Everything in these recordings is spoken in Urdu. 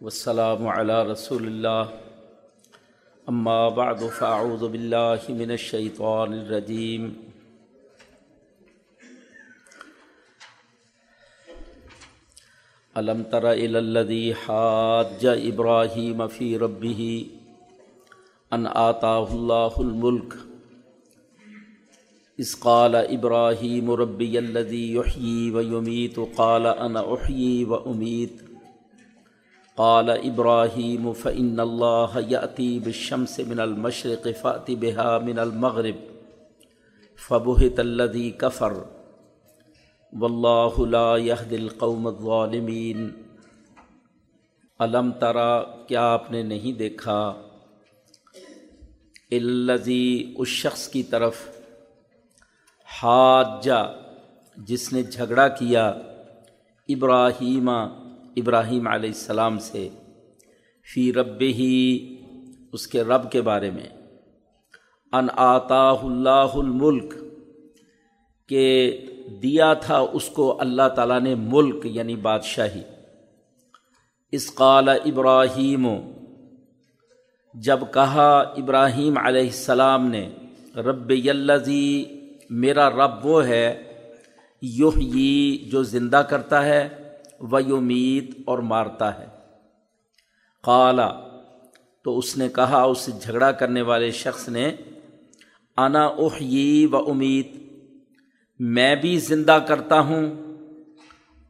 والسلام على رسول الله. أما بعد، فأعوذ بالله من الشيطان الرجيم. ألم تر إلى الذي حاج إبراهيم في ربه أن آتاه الله الملك؟ إذ قال إبراهيم ربي الذي يحيي ويميت، قال أنا أحيي وأميت. قال إبراهيم فإن الله يأتي بالشمس من المشرق فأت بها من المغرب فبهت الذي كفر والله لا يهدي القوم الظالمين علم ترا کیا آپ نے نہیں دیکھا الذي اس شخص کی طرف حاجہ جس نے جھگڑا کیا ابراہیم ابراہیم علیہ السلام سے، فی رب ہی اس کے رب کے بارے میں۔ ان آتا اللہ الملک، کہ دیا تھا اس کو اللہ تعالیٰ نے ملک یعنی بادشاہی۔ اس قال ابراہیم، جب کہا ابراہیم علیہ السلام نے، رب یلزی میرا رب وہ ہے یوہ جو زندہ کرتا ہے و یمید اور مارتا ہے۔ قالا، تو اس نے کہا، اس سے جھگڑا کرنے والے شخص نے، انا احیی و امید میں بھی زندہ کرتا ہوں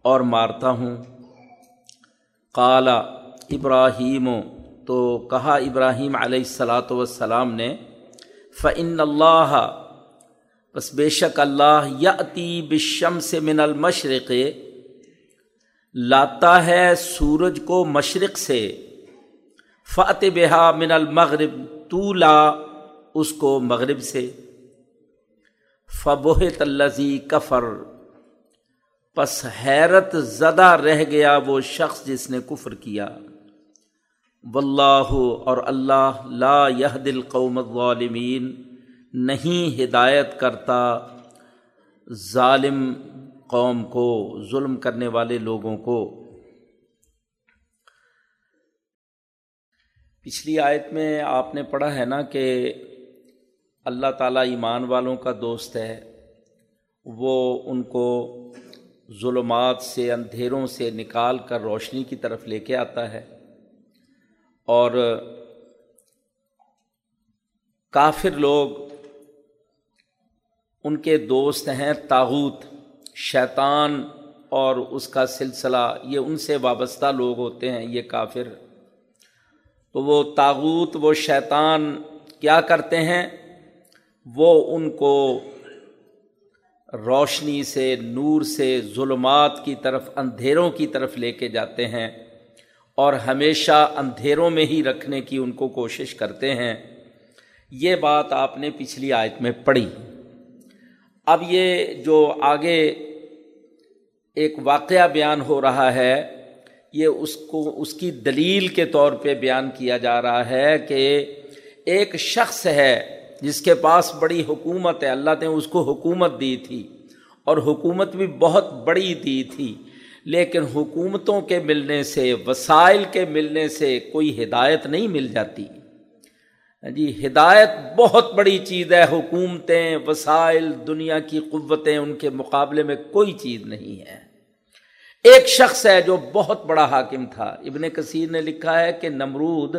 اور مارتا ہوں۔ قالا، ابراہیم، تو کہا ابراہیم علیہ السلاۃ وسلام نے فعن اللہ بس بے شک اللہ یا بشم سے من المشرق لاتا ہے سورج کو مشرق سے۔ فتح بہا من المغرب، تو لا اس کو مغرب سے۔ فبوہ تلزی کفر۔ پس حیرت زدہ رہ گیا وہ شخص جس نے کفر کیا۔ واللہ اور اللہ لا یہ دل قوم الظالمین، نہیں ہدایت کرتا۔ ظالم قوم کو، ظلم کرنے والے لوگوں کو۔ پچھلی آیت میں آپ نے پڑھا ہے نا کہ اللہ تعالیٰ ایمان والوں کا دوست ہے۔ وہ ان کو ظلمات سے، اندھیروں سے نکال کر روشنی کی طرف لے کے آتا ہے۔ اور کافر لوگ ان کے دوست ہیں تاغوت۔ شیطان اور اس کا سلسلہ، یہ ان سے وابستہ لوگ ہوتے ہیں، یہ کافر۔ تو وہ تاغوت، وہ شیطان کیا کرتے ہیں؟ وہ ان کو روشنی سے، نور سے، ظلمات کی طرف، اندھیروں کی طرف لے کے جاتے ہیں اور ہمیشہ اندھیروں میں ہی رکھنے کی ان کو کوشش کرتے ہیں۔ یہ بات آپ نے پچھلی آیت میں پڑھی۔ اب یہ جو آگے ایک واقعہ بیان ہو رہا ہے۔ یہ اس کو، اس کی دلیل کے طور پہ بیان کیا جا رہا ہے کہ ایک شخص ہے جس کے پاس بڑی حکومت ہے۔ اللہ نے اس کو حکومت دی تھی اور حکومت بھی بہت بڑی دی تھی، لیکن حکومتوں کے ملنے سے، وسائل کے ملنے سے کوئی ہدایت نہیں مل جاتی۔ جی ہدایت بہت بڑی چیز ہے۔ حکومتیں، وسائل، دنیا کی قوتیں ان کے مقابلے میں کوئی چیز نہیں ہے۔ ایک شخص ہے جو بہت بڑا حاکم تھا۔ ابن کثیر نے لکھا ہے کہ نمرود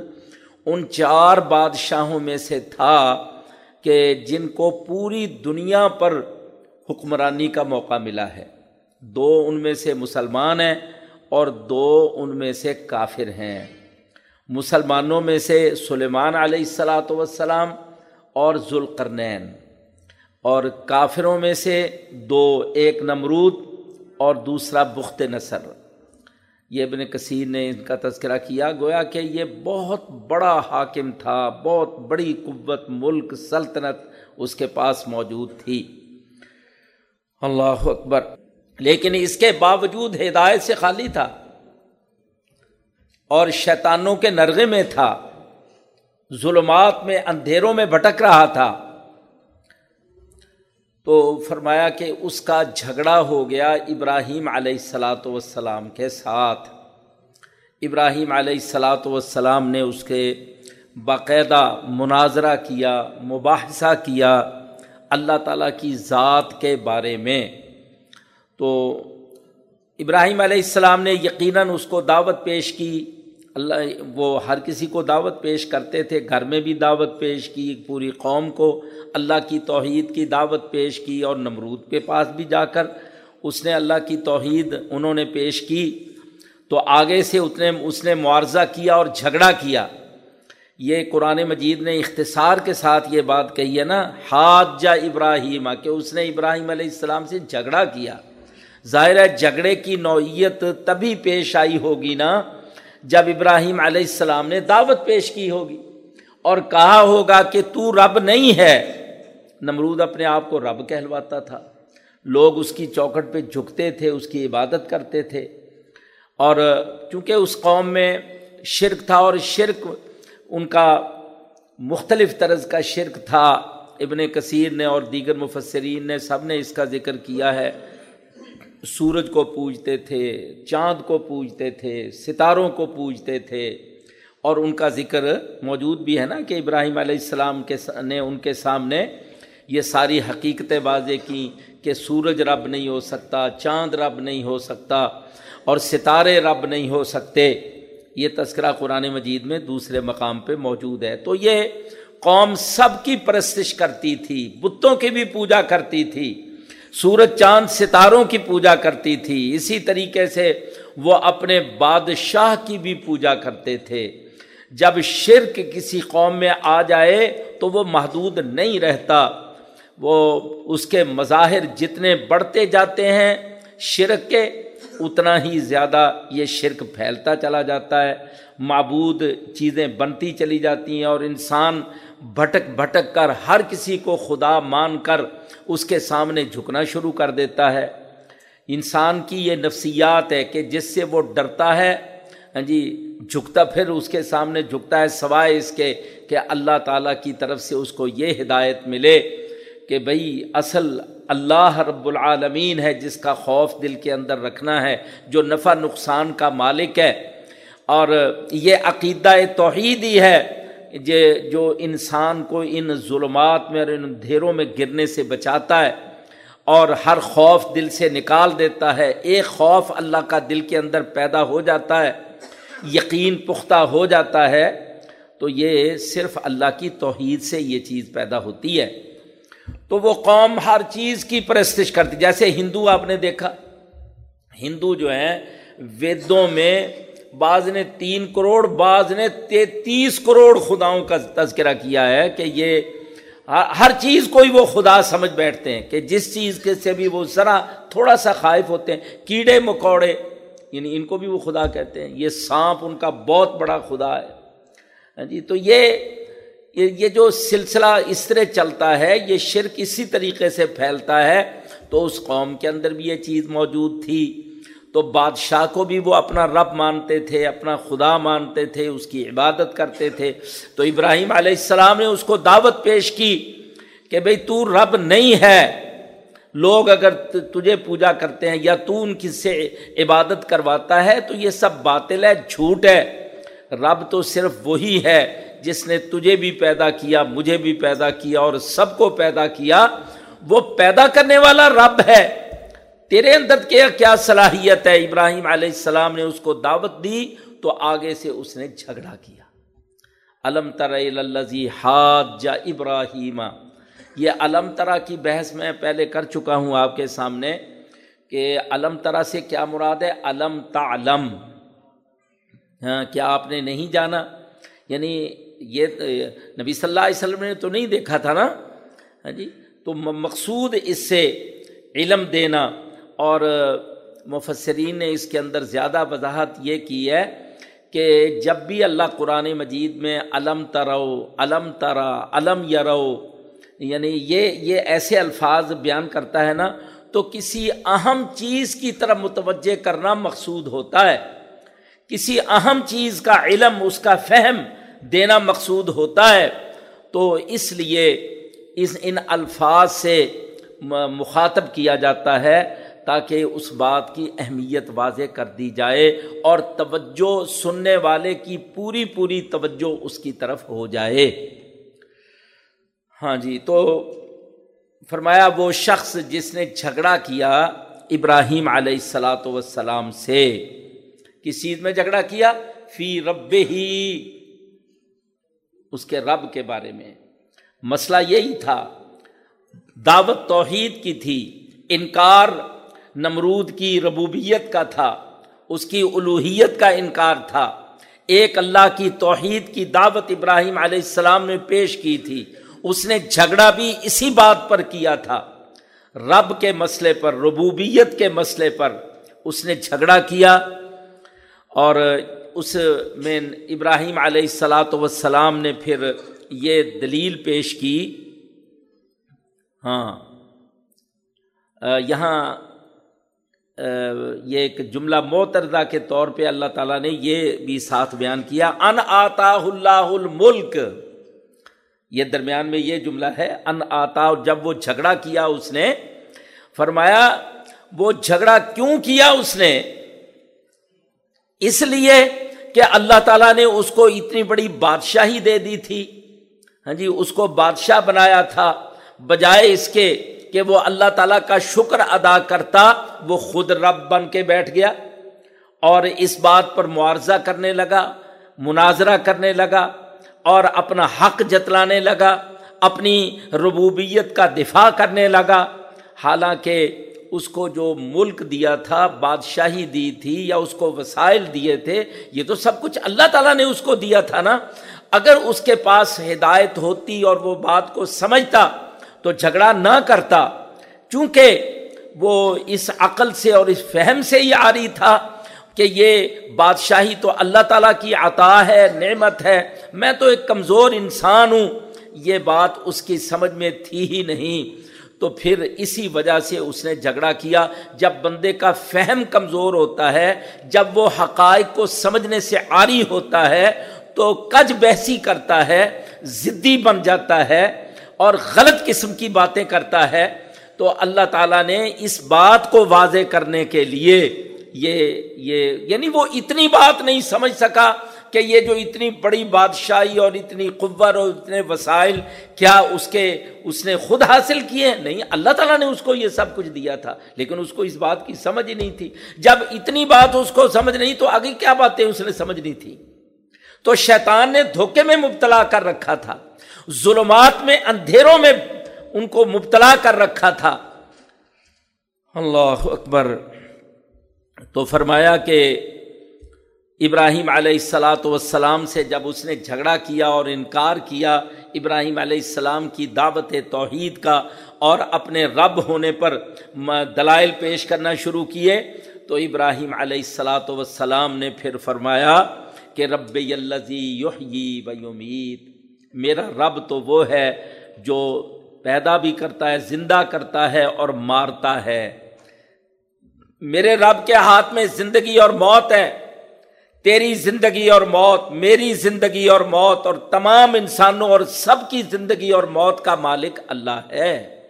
ان چار بادشاہوں میں سے تھا کہ جن کو پوری دنیا پر حکمرانی کا موقع ملا ہے۔ دو ان میں سے مسلمان ہیں اور دو ان میں سے کافر ہیں۔ مسلمانوں میں سے سلیمان علیہ السلاۃ وسلام اور ذوالقرنین۔ اور کافروں میں سے دو، ایک نمرود اور دوسرا بخت نصر۔ یہ ابن کثیر نے ان کا تذکرہ کیا، گویا کہ یہ بہت بڑا حاکم تھا، بہت بڑی قوت، ملک، سلطنت اس کے پاس موجود تھی۔ اللہ اکبر۔ لیکن اس کے باوجود ہدایت سے خالی تھا اور شیطانوں کے نرغے میں تھا، ظلمات میں، اندھیروں میں بھٹک رہا تھا۔ تو فرمایا کہ اس کا جھگڑا ہو گیا ابراہیم علیہ السلاۃ وسلام کے ساتھ۔ ابراہیم علیہ السلاۃ والسلام نے اس کے باقاعدہ مناظرہ کیا، مباحثہ کیا اللہ تعالیٰ کی ذات کے بارے میں۔ تو ابراہیم علیہ السلام نے یقیناً اس کو دعوت پیش کی۔ اللہ وہ ہر کسی کو دعوت پیش کرتے تھے، گھر میں بھی دعوت پیش کی، پوری قوم کو اللہ کی توحید کی دعوت پیش کی اور نمرود کے پاس بھی جا کر اس نے اللہ کی توحید انہوں نے پیش کی۔ تو آگے سے اتنے اس نے معارضہ کیا اور جھگڑا کیا۔ یہ قرآن مجید نے اختصار کے ساتھ یہ بات کہی ہے نا، حاج جا ابراہیم، کہ اس نے ابراہیم علیہ السلام سے جھگڑا کیا۔ ظاہر ہے جھگڑے کی نوعیت تبھی پیش آئی ہوگی نا جب ابراہیم علیہ السلام نے دعوت پیش کی ہوگی اور کہا ہوگا کہ تو رب نہیں ہے، نمرود اپنے آپ کو رب کہلواتا تھا۔ لوگ اس کی چوکٹ پہ جھکتے تھے، اس کی عبادت کرتے تھے۔ اور چونکہ اس قوم میں شرک تھا اور شرک ان کا مختلف طرز کا شرک تھا، ابن کثیر نے اور دیگر مفسرین نے سب نے اس کا ذکر کیا ہے۔ سورج کو پوجتے تھے، چاند کو پوجتے تھے، ستاروں کو پوجتے تھے۔ اور ان کا ذکر موجود بھی ہے نا کہ ابراہیم علیہ السلام کے نے ان کے سامنے یہ ساری حقیقتیں واضح کی کہ سورج رب نہیں ہو سکتا، چاند رب نہیں ہو سکتا اور ستارے رب نہیں ہو سکتے۔ یہ تذکرہ قرآن مجید میں دوسرے مقام پہ موجود ہے۔ تو یہ قوم سب کی پرستش کرتی تھی، بتوں کی بھی پوجا کرتی تھی۔ سورج چاند ستاروں کی پوجا کرتی تھی۔ اسی طریقے سے وہ اپنے بادشاہ کی بھی پوجا کرتے تھے۔ جب شرک کسی قوم میں آ جائے تو وہ محدود نہیں رہتا۔ وہ اس کے مظاہر جتنے بڑھتے جاتے ہیں شرک کے، اتنا ہی زیادہ یہ شرک پھیلتا چلا جاتا ہے۔ معبود چیزیں بنتی چلی جاتی ہیں اور انسان بھٹک بھٹک کر ہر کسی کو خدا مان کر اس کے سامنے جھکنا شروع کر دیتا ہے۔ انسان کی یہ نفسیات ہے کہ جس سے وہ ڈرتا ہے ہاں جی جھکتا پھر اس کے سامنے جھکتا ہے، سوائے اس کے کہ اللہ تعالیٰ کی طرف سے اس کو یہ ہدایت ملے کہ بھئی اصل اللہ رب العالمین ہے جس کا خوف دل کے اندر رکھنا ہے، جو نفع نقصان کا مالک ہے۔ اور یہ عقیدہ توحید ہی ہے۔ جو انسان کو ان ظلمات میں اور ان اندھیروں میں گرنے سے بچاتا ہے اور ہر خوف دل سے نکال دیتا ہے، ایک خوف اللہ کا دل کے اندر پیدا ہو جاتا ہے، یقین پختہ ہو جاتا ہے، تو یہ صرف اللہ کی توحید سے یہ چیز پیدا ہوتی ہے۔ تو وہ قوم ہر چیز کی پرستش کرتی، جیسے ہندو آپ نے دیکھا، ہندو جو ہیں، ویدوں میں بعض نے تین کروڑ، بعض نے تینتیس کروڑ خداؤں کا تذکرہ کیا ہے کہ یہ ہر چیز کو ہی وہ خدا سمجھ بیٹھتے ہیں کہ جس چیز کے سے بھی وہ ذرا تھوڑا سا خائف ہوتے ہیں، کیڑے مکوڑے یعنی ان کو بھی وہ خدا کہتے ہیں۔ یہ سانپ ان کا بہت بڑا خدا ہے۔ ہاں جی تو یہ یہ جو سلسلہ اس طرح چلتا ہے، یہ شرک اسی طریقے سے پھیلتا ہے۔ تو اس قوم کے اندر بھی یہ چیز موجود تھی۔ تو بادشاہ کو بھی وہ اپنا رب مانتے تھے، اپنا خدا مانتے تھے، اس کی عبادت کرتے تھے۔ تو ابراہیم علیہ السلام نے اس کو دعوت پیش کی کہ بھئی تو رب نہیں ہے۔ لوگ اگر تجھے پوجا کرتے ہیں یا تو ان کی سے عبادت کرواتا ہے تو یہ سب باطل ہے، جھوٹ ہے۔ رب تو صرف وہی ہے جس نے تجھے بھی پیدا کیا، مجھے بھی پیدا کیا اور سب کو پیدا کیا۔ وہ پیدا کرنے والا رب ہے۔ تیرے اندر کیا کیا صلاحیت ہے؟ ابراہیم علیہ السلام نے اس کو دعوت دی تو آگے سے اس نے جھگڑا کیا۔ علم ترزی ہاتھ جا ابراہیم۔ یہ علم ترا کی بحث میں پہلے کر چکا ہوں آپ کے سامنے کہ علم ترا سے کیا مراد ہے؟ علم تعلم۔ ہاں کیا آپ نے نہیں جانا؟ یعنی یہ نبی صلی اللہ علیہ وسلم نے تو نہیں دیکھا تھا نا؟ ہاں جی تو مقصود اس سے علم دینا۔ اور مفسرین نے اس کے اندر زیادہ وضاحت یہ کی ہے کہ جب بھی اللہ قرآن مجید میں علم ترو، علم ترا، علم یرو یعنی یہ یہ ایسے الفاظ بیان کرتا ہے نا، تو کسی اہم چیز کی طرف متوجہ کرنا مقصود ہوتا ہے۔ کسی اہم چیز کا علم، اس کا فہم دینا مقصود ہوتا ہے۔ تو اس لیے اس، ان الفاظ سے مخاطب کیا جاتا ہے۔ تاکہ اس بات کی اہمیت واضح کر دی جائے اور توجہ سننے والے کی پوری پوری توجہ اس کی طرف ہو جائے۔ ہاں جی تو فرمایا وہ شخص جس نے جھگڑا کیا ابراہیم علیہ السلاۃ وسلام سے۔ کس چیز میں جھگڑا کیا؟ فی رب ہی اس کے رب کے بارے میں۔ مسئلہ یہی تھا، دعوت توحید کی تھی، انکار نمرود کی ربوبیت کا تھا، اس کی الوحیت کا انکار تھا۔ ایک اللہ کی توحید کی دعوت ابراہیم علیہ السلام نے پیش کی تھی۔ اس نے جھگڑا بھی اسی بات پر کیا تھا۔ رب کے مسئلے پر، ربوبیت کے مسئلے پر اس نے جھگڑا کیا اور اس میں ابراہیم علیہ السلاۃ وسلام نے پھر یہ دلیل پیش کی۔ ہاں۔ یہاں یہ ایک جملہ موتردہ کے طور پہ اللہ تعالیٰ نے یہ بھی ساتھ بیان کیا، ان آتا اللہ الملک۔ یہ درمیان میں یہ جملہ ہے، ان آتا جب وہ جھگڑا کیا اس نے، فرمایا، وہ جھگڑا کیوں کیا اس نے؟ اس لیے کہ اللہ تعالیٰ نے اس کو اتنی بڑی بادشاہی دے دی تھی۔ ہاں جی اس کو بادشاہ بنایا تھا، بجائے اس کے کہ وہ اللہ تعالیٰ کا شکر ادا کرتا، وہ خود رب بن کے بیٹھ گیا اور اس بات پر معارضہ کرنے لگا، مناظرہ کرنے لگا اور اپنا حق جتلانے لگا، اپنی ربوبیت کا دفاع کرنے لگا۔ حالانکہ اس کو جو ملک دیا تھا، بادشاہی دی تھی یا اس کو وسائل دیے تھے، یہ تو سب کچھ اللہ تعالیٰ نے اس کو دیا تھا نا۔ اگر اس کے پاس ہدایت ہوتی اور وہ بات کو سمجھتا تو جھگڑا نہ کرتا۔ چونکہ وہ اس عقل سے اور اس فہم سے ہی آ رہی تھا کہ یہ بادشاہی تو اللہ تعالیٰ کی عطا ہے، نعمت ہے۔ میں تو ایک کمزور انسان ہوں۔ یہ بات اس کی سمجھ میں تھی ہی نہیں۔ تو پھر اسی وجہ سے اس نے جھگڑا کیا۔ جب بندے کا فہم کمزور ہوتا ہے، جب وہ حقائق کو سمجھنے سے آری ہوتا ہے، تو کج بحثی کرتا ہے ضدی بن جاتا ہے۔ اور غلط قسم کی باتیں کرتا ہے، تو اللہ تعالیٰ نے اس بات کو واضح کرنے کے لیے یہ یہ یعنی وہ اتنی بات نہیں سمجھ سکا کہ یہ جو اتنی بڑی بادشاہی اور اتنی قور اور اتنے وسائل، کیا اس کے، اس نے خود حاصل کیے؟ نہیں، اللہ تعالیٰ نے اس کو یہ سب کچھ دیا تھا، لیکن اس کو اس بات کی سمجھ ہی نہیں تھی۔ جب اتنی بات اس کو سمجھ نہیں، تو آگے کیا باتیں اس نے سمجھنی تھی؟ تو شیطان نے دھوکے میں مبتلا کر رکھا تھا۔ ظلمات میں، اندھیروں میں ان کو مبتلا کر رکھا تھا۔ اللہ اکبر۔ تو فرمایا کہ ابراہیم علیہ السلاۃ والسلام سے جب اس نے جھگڑا کیا اور انکار کیا، ابراہیم علیہ السلام کی دعوت توحید کا اور اپنے رب ہونے پر دلائل پیش کرنا شروع کیے، تو ابراہیم علیہ السلاۃ وسلام نے پھر فرمایا کہ رب الزی یحیی و یمید میرا رب تو وہ ہے جو پیدا بھی کرتا ہے، زندہ کرتا ہے اور مارتا ہے۔ میرے رب کے ہاتھ میں زندگی اور موت ہے۔ تیری زندگی اور موت، میری زندگی اور موت اور تمام انسانوں اور سب کی زندگی اور موت کا مالک اللہ ہے۔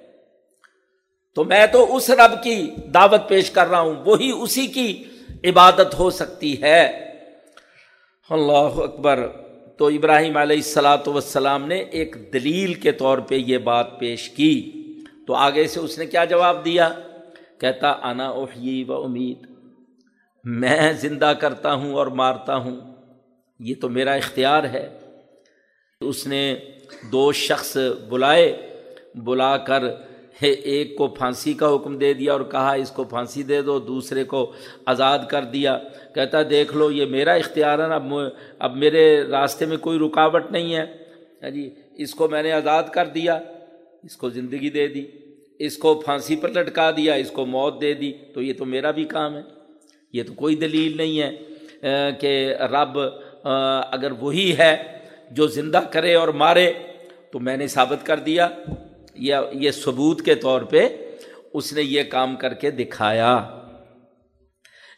تو میں تو اس رب کی دعوت پیش کر رہا ہوں، وہی اسی کی عبادت ہو سکتی ہے۔ اللہ اکبر۔ تو ابراہیم علیہ السلاۃ وسلام نے ایک دلیل کے طور پہ یہ بات پیش کی۔ تو آگے سے اس نے کیا جواب دیا؟ کہتا، انا اوہی و امید۔ میں زندہ کرتا ہوں اور مارتا ہوں۔ یہ تو میرا اختیار ہے۔ اس نے دو شخص بلائے، بلا کر ایک کو پھانسی کا حکم دے دیا اور کہا اس کو پھانسی دے دو، دوسرے کو آزاد کر دیا۔ کہتا دیکھ لو، یہ میرا اختیار ہے اب اب میرے راستے میں کوئی رکاوٹ نہیں ہے۔ جی اس کو میں نے آزاد کر دیا، اس کو زندگی دے دی، اس کو پھانسی پر لٹکا دیا، اس کو موت دے دی۔ تو یہ تو میرا بھی کام ہے۔ یہ تو کوئی دلیل نہیں ہے کہ رب اگر وہی ہے جو زندہ کرے اور مارے، تو میں نے ثابت کر دیا۔ یا یہ ثبوت کے طور پہ اس نے یہ کام کر کے دکھایا۔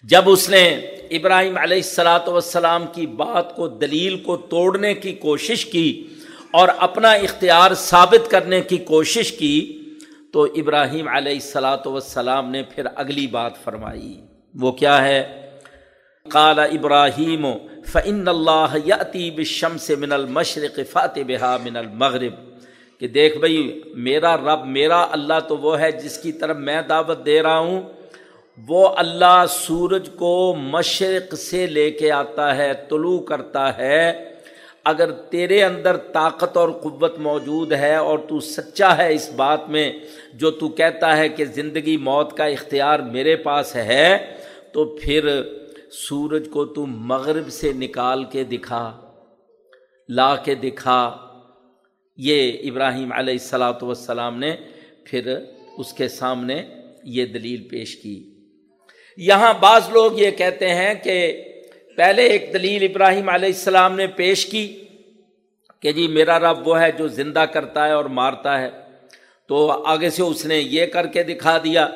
جب اس نے ابراہیم علیہ السلاۃ وسلام کی بات کو، دلیل کو توڑنے کی کوشش کی اور اپنا اختیار ثابت کرنے کی کوشش کی تو ابراہیم علیہ السلاۃ وسلام نے پھر اگلی بات فرمائی۔ وہ کیا ہے؟ قال ابراہیم فعن اللہ یتیب شم سے من المشرق فاتح بہا من المغرب۔ کہ دیکھ بھائی، میرا رب، میرا اللہ تو وہ ہے جس کی طرف میں دعوت دے رہا ہوں۔ وہ اللہ سورج کو مشرق سے لے کے آتا ہے، طلوع کرتا ہے۔ اگر تیرے اندر طاقت اور قوت موجود ہے اور تو سچا ہے اس بات میں، جو تو کہتا ہے کہ زندگی موت کا اختیار میرے پاس ہے، تو پھر سورج کو تو مغرب سے نکال کے دکھا، لا کے دکھا۔ یہ ابراہیم علیہ السلاۃ والسلام نے پھر اس کے سامنے یہ دلیل پیش کی۔ یہاں بعض لوگ یہ کہتے ہیں کہ پہلے ایک دلیل ابراہیم علیہ السلام نے پیش کی کہ جی میرا رب وہ ہے جو زندہ کرتا ہے اور مارتا ہے۔ تو آگے سے اس نے یہ کر کے دکھا دیا۔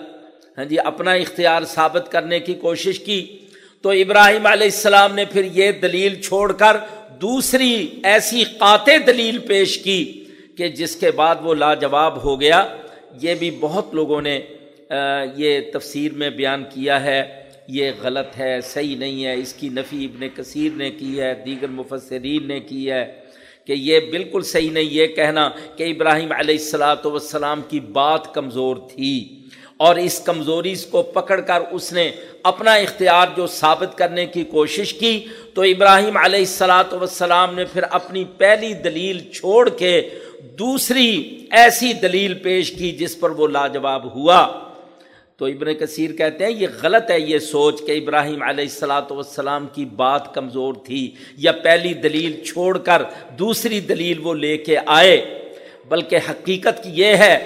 ہاں جی اپنا اختیار ثابت کرنے کی کوشش کی۔ تو ابراہیم علیہ السلام نے پھر یہ دلیل چھوڑ کر دوسری ایسی قاطع دلیل پیش کی کہ جس کے بعد وہ لاجواب ہو گیا۔ یہ بھی بہت لوگوں نے یہ تفسیر میں بیان کیا ہے۔ یہ غلط ہے، صحیح نہیں ہے۔ اس کی نفی ابن کثیر نے کی ہے، دیگر مفسرین نے کی ہے کہ یہ بالکل صحیح نہیں۔ یہ کہنا کہ ابراہیم علیہ السلاۃ والسلام کی بات کمزور تھی۔ اور اس کمزوری کو پکڑ کر اس نے اپنا اختیار جو ثابت کرنے کی کوشش کی، تو ابراہیم علیہ السلاۃ وسلام نے پھر اپنی پہلی دلیل چھوڑ کے دوسری ایسی دلیل پیش کی جس پر وہ لاجواب ہوا۔ تو ابن کثیر کہتے ہیں، یہ غلط ہے یہ سوچ کہ ابراہیم علیہ السلاۃ والسلام کی بات کمزور تھی یا پہلی دلیل چھوڑ کر دوسری دلیل وہ لے کے آئے، بلکہ حقیقت یہ ہے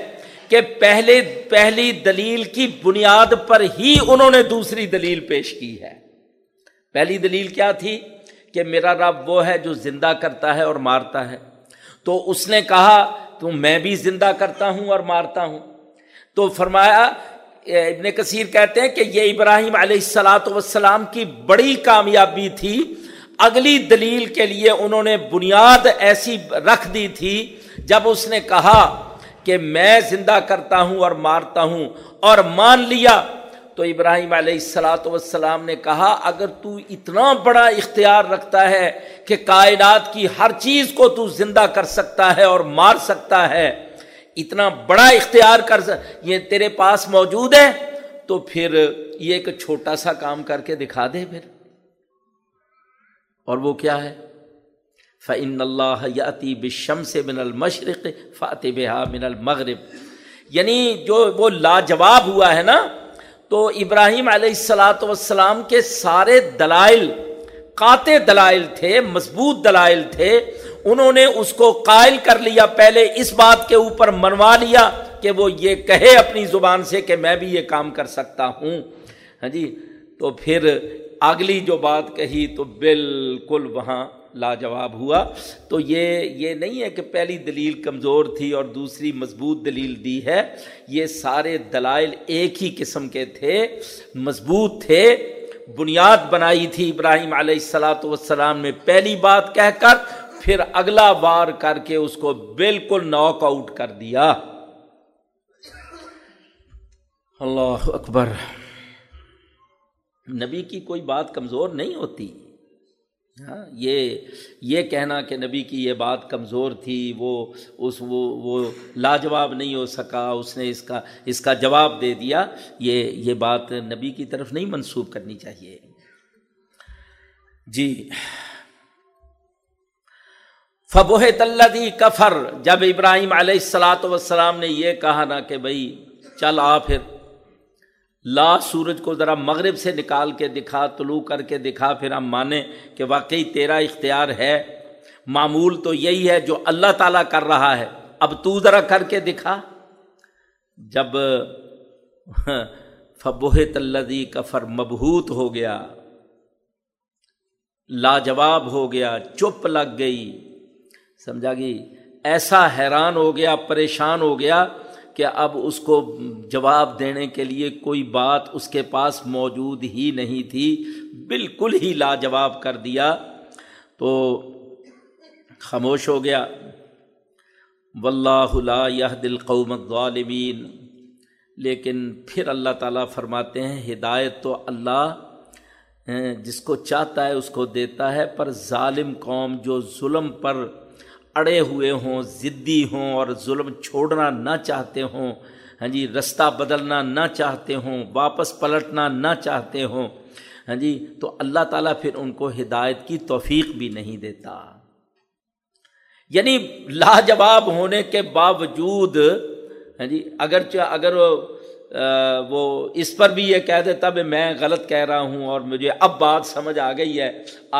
کہ پہلے پہلی دلیل کی بنیاد پر ہی انہوں نے دوسری دلیل پیش کی ہے۔ پہلی دلیل کیا تھی؟ کہ میرا رب وہ ہے جو زندہ کرتا ہے اور مارتا ہے۔ تو اس نے کہا، تو میں بھی زندہ کرتا ہوں اور مارتا ہوں۔ تو فرمایا، ابن کثیر کہتے ہیں کہ یہ ابراہیم علیہ السلاۃ وسلام کی بڑی کامیابی تھی۔ اگلی دلیل کے لیے انہوں نے بنیاد ایسی رکھ دی تھی، جب اس نے کہا کہ میں زندہ کرتا ہوں اور مارتا ہوں اور مان لیا۔ تو ابراہیم علیہ السلاۃ والسلام نے کہا، اگر تو اتنا بڑا اختیار رکھتا ہے کہ کائنات کی ہر چیز کو تو زندہ کر سکتا ہے اور مار سکتا ہے، اتنا بڑا اختیار کر یہ تیرے پاس موجود ہے، تو پھر یہ ایک چھوٹا سا کام کر کے دکھا دے پھر۔ اور وہ کیا ہے؟ فعن اللہ یاتی بشم سے من المشرق فاتح من المغرب یعنی جو وہ لاجواب ہوا ہے نا، تو ابراہیم علیہ السلاۃ والسلام کے سارے دلائل، قاطع دلائل تھے، مضبوط دلائل تھے، انہوں نے اس کو قائل کر لیا، پہلے اس بات کے اوپر منوا لیا کہ وہ یہ کہے اپنی زبان سے کہ میں بھی یہ کام کر سکتا ہوں۔ ہاں جی تو پھر اگلی جو بات کہی تو بالکل وہاں لاجواب ہوا۔ تو یہ یہ نہیں ہے کہ پہلی دلیل کمزور تھی اور دوسری مضبوط دلیل دی ہے۔ یہ سارے دلائل ایک ہی قسم کے تھے، مضبوط تھے۔ بنیاد بنائی تھی ابراہیم علیہ السلاۃ والسلام نے پہلی بات کہہ کر، پھر اگلا وار کر کے اس کو بالکل ناک آؤٹ کر دیا۔ اللہ اکبر۔ نبی کی کوئی بات کمزور نہیں ہوتی۔ ہاں یہ یہ کہنا کہ نبی کی یہ بات کمزور تھی، وہ اس، وہ وہ لاجواب نہیں ہو سکا، اس نے اس کا اس کا جواب دے دیا، یہ یہ بات نبی کی طرف نہیں منسوخ کرنی چاہیے۔ جی۔ فبوہ تلدی کفر، جب ابراہیم علیہ السلاۃ وسلام نے یہ کہا نا کہ بھائی چل آ پھر۔ لا سورج کو ذرا مغرب سے نکال کے دکھا، طلوع کر کے دکھا، پھر ہم مانیں کہ واقعی تیرا اختیار ہے۔ معمول تو یہی ہے جو اللہ تعالیٰ کر رہا ہے۔ اب تو ذرا کر کے دکھا۔ جب فبوہ تلدی کفر، مبہوت ہو گیا۔ لاجواب ہو گیا، چپ لگ گئی۔ سمجھا گی ایسا حیران ہو گیا، پریشان ہو گیا کہ اب اس کو جواب دینے کے لیے کوئی بات اس کے پاس موجود ہی نہیں تھی؟ بالکل ہی لاجواب کر دیا۔ تو خاموش ہو گیا۔ لا یہ دل قومت غالبین لیکن پھر اللہ تعالیٰ فرماتے ہیں، ہدایت تو اللہ جس کو چاہتا ہے اس کو دیتا ہے، پر ظالم قوم جو ظلم پر اڑے ہوئے ہوں ضدی ہوں اور ظلم چھوڑنا نہ چاہتے ہوں ہاں جی رستہ بدلنا نہ چاہتے ہوں، واپس پلٹنا نہ چاہتے ہوں ہاں جی تو اللہ تعالیٰ پھر ان کو ہدایت کی توفیق بھی نہیں دیتا۔ یعنی لاجواب ہونے کے باوجود ہاں جی اگرچہ اگر وہ اس پر بھی یہ کہہ دیتا بھی میں غلط کہہ رہا ہوں اور مجھے اب بات سمجھ آ گئی ہے،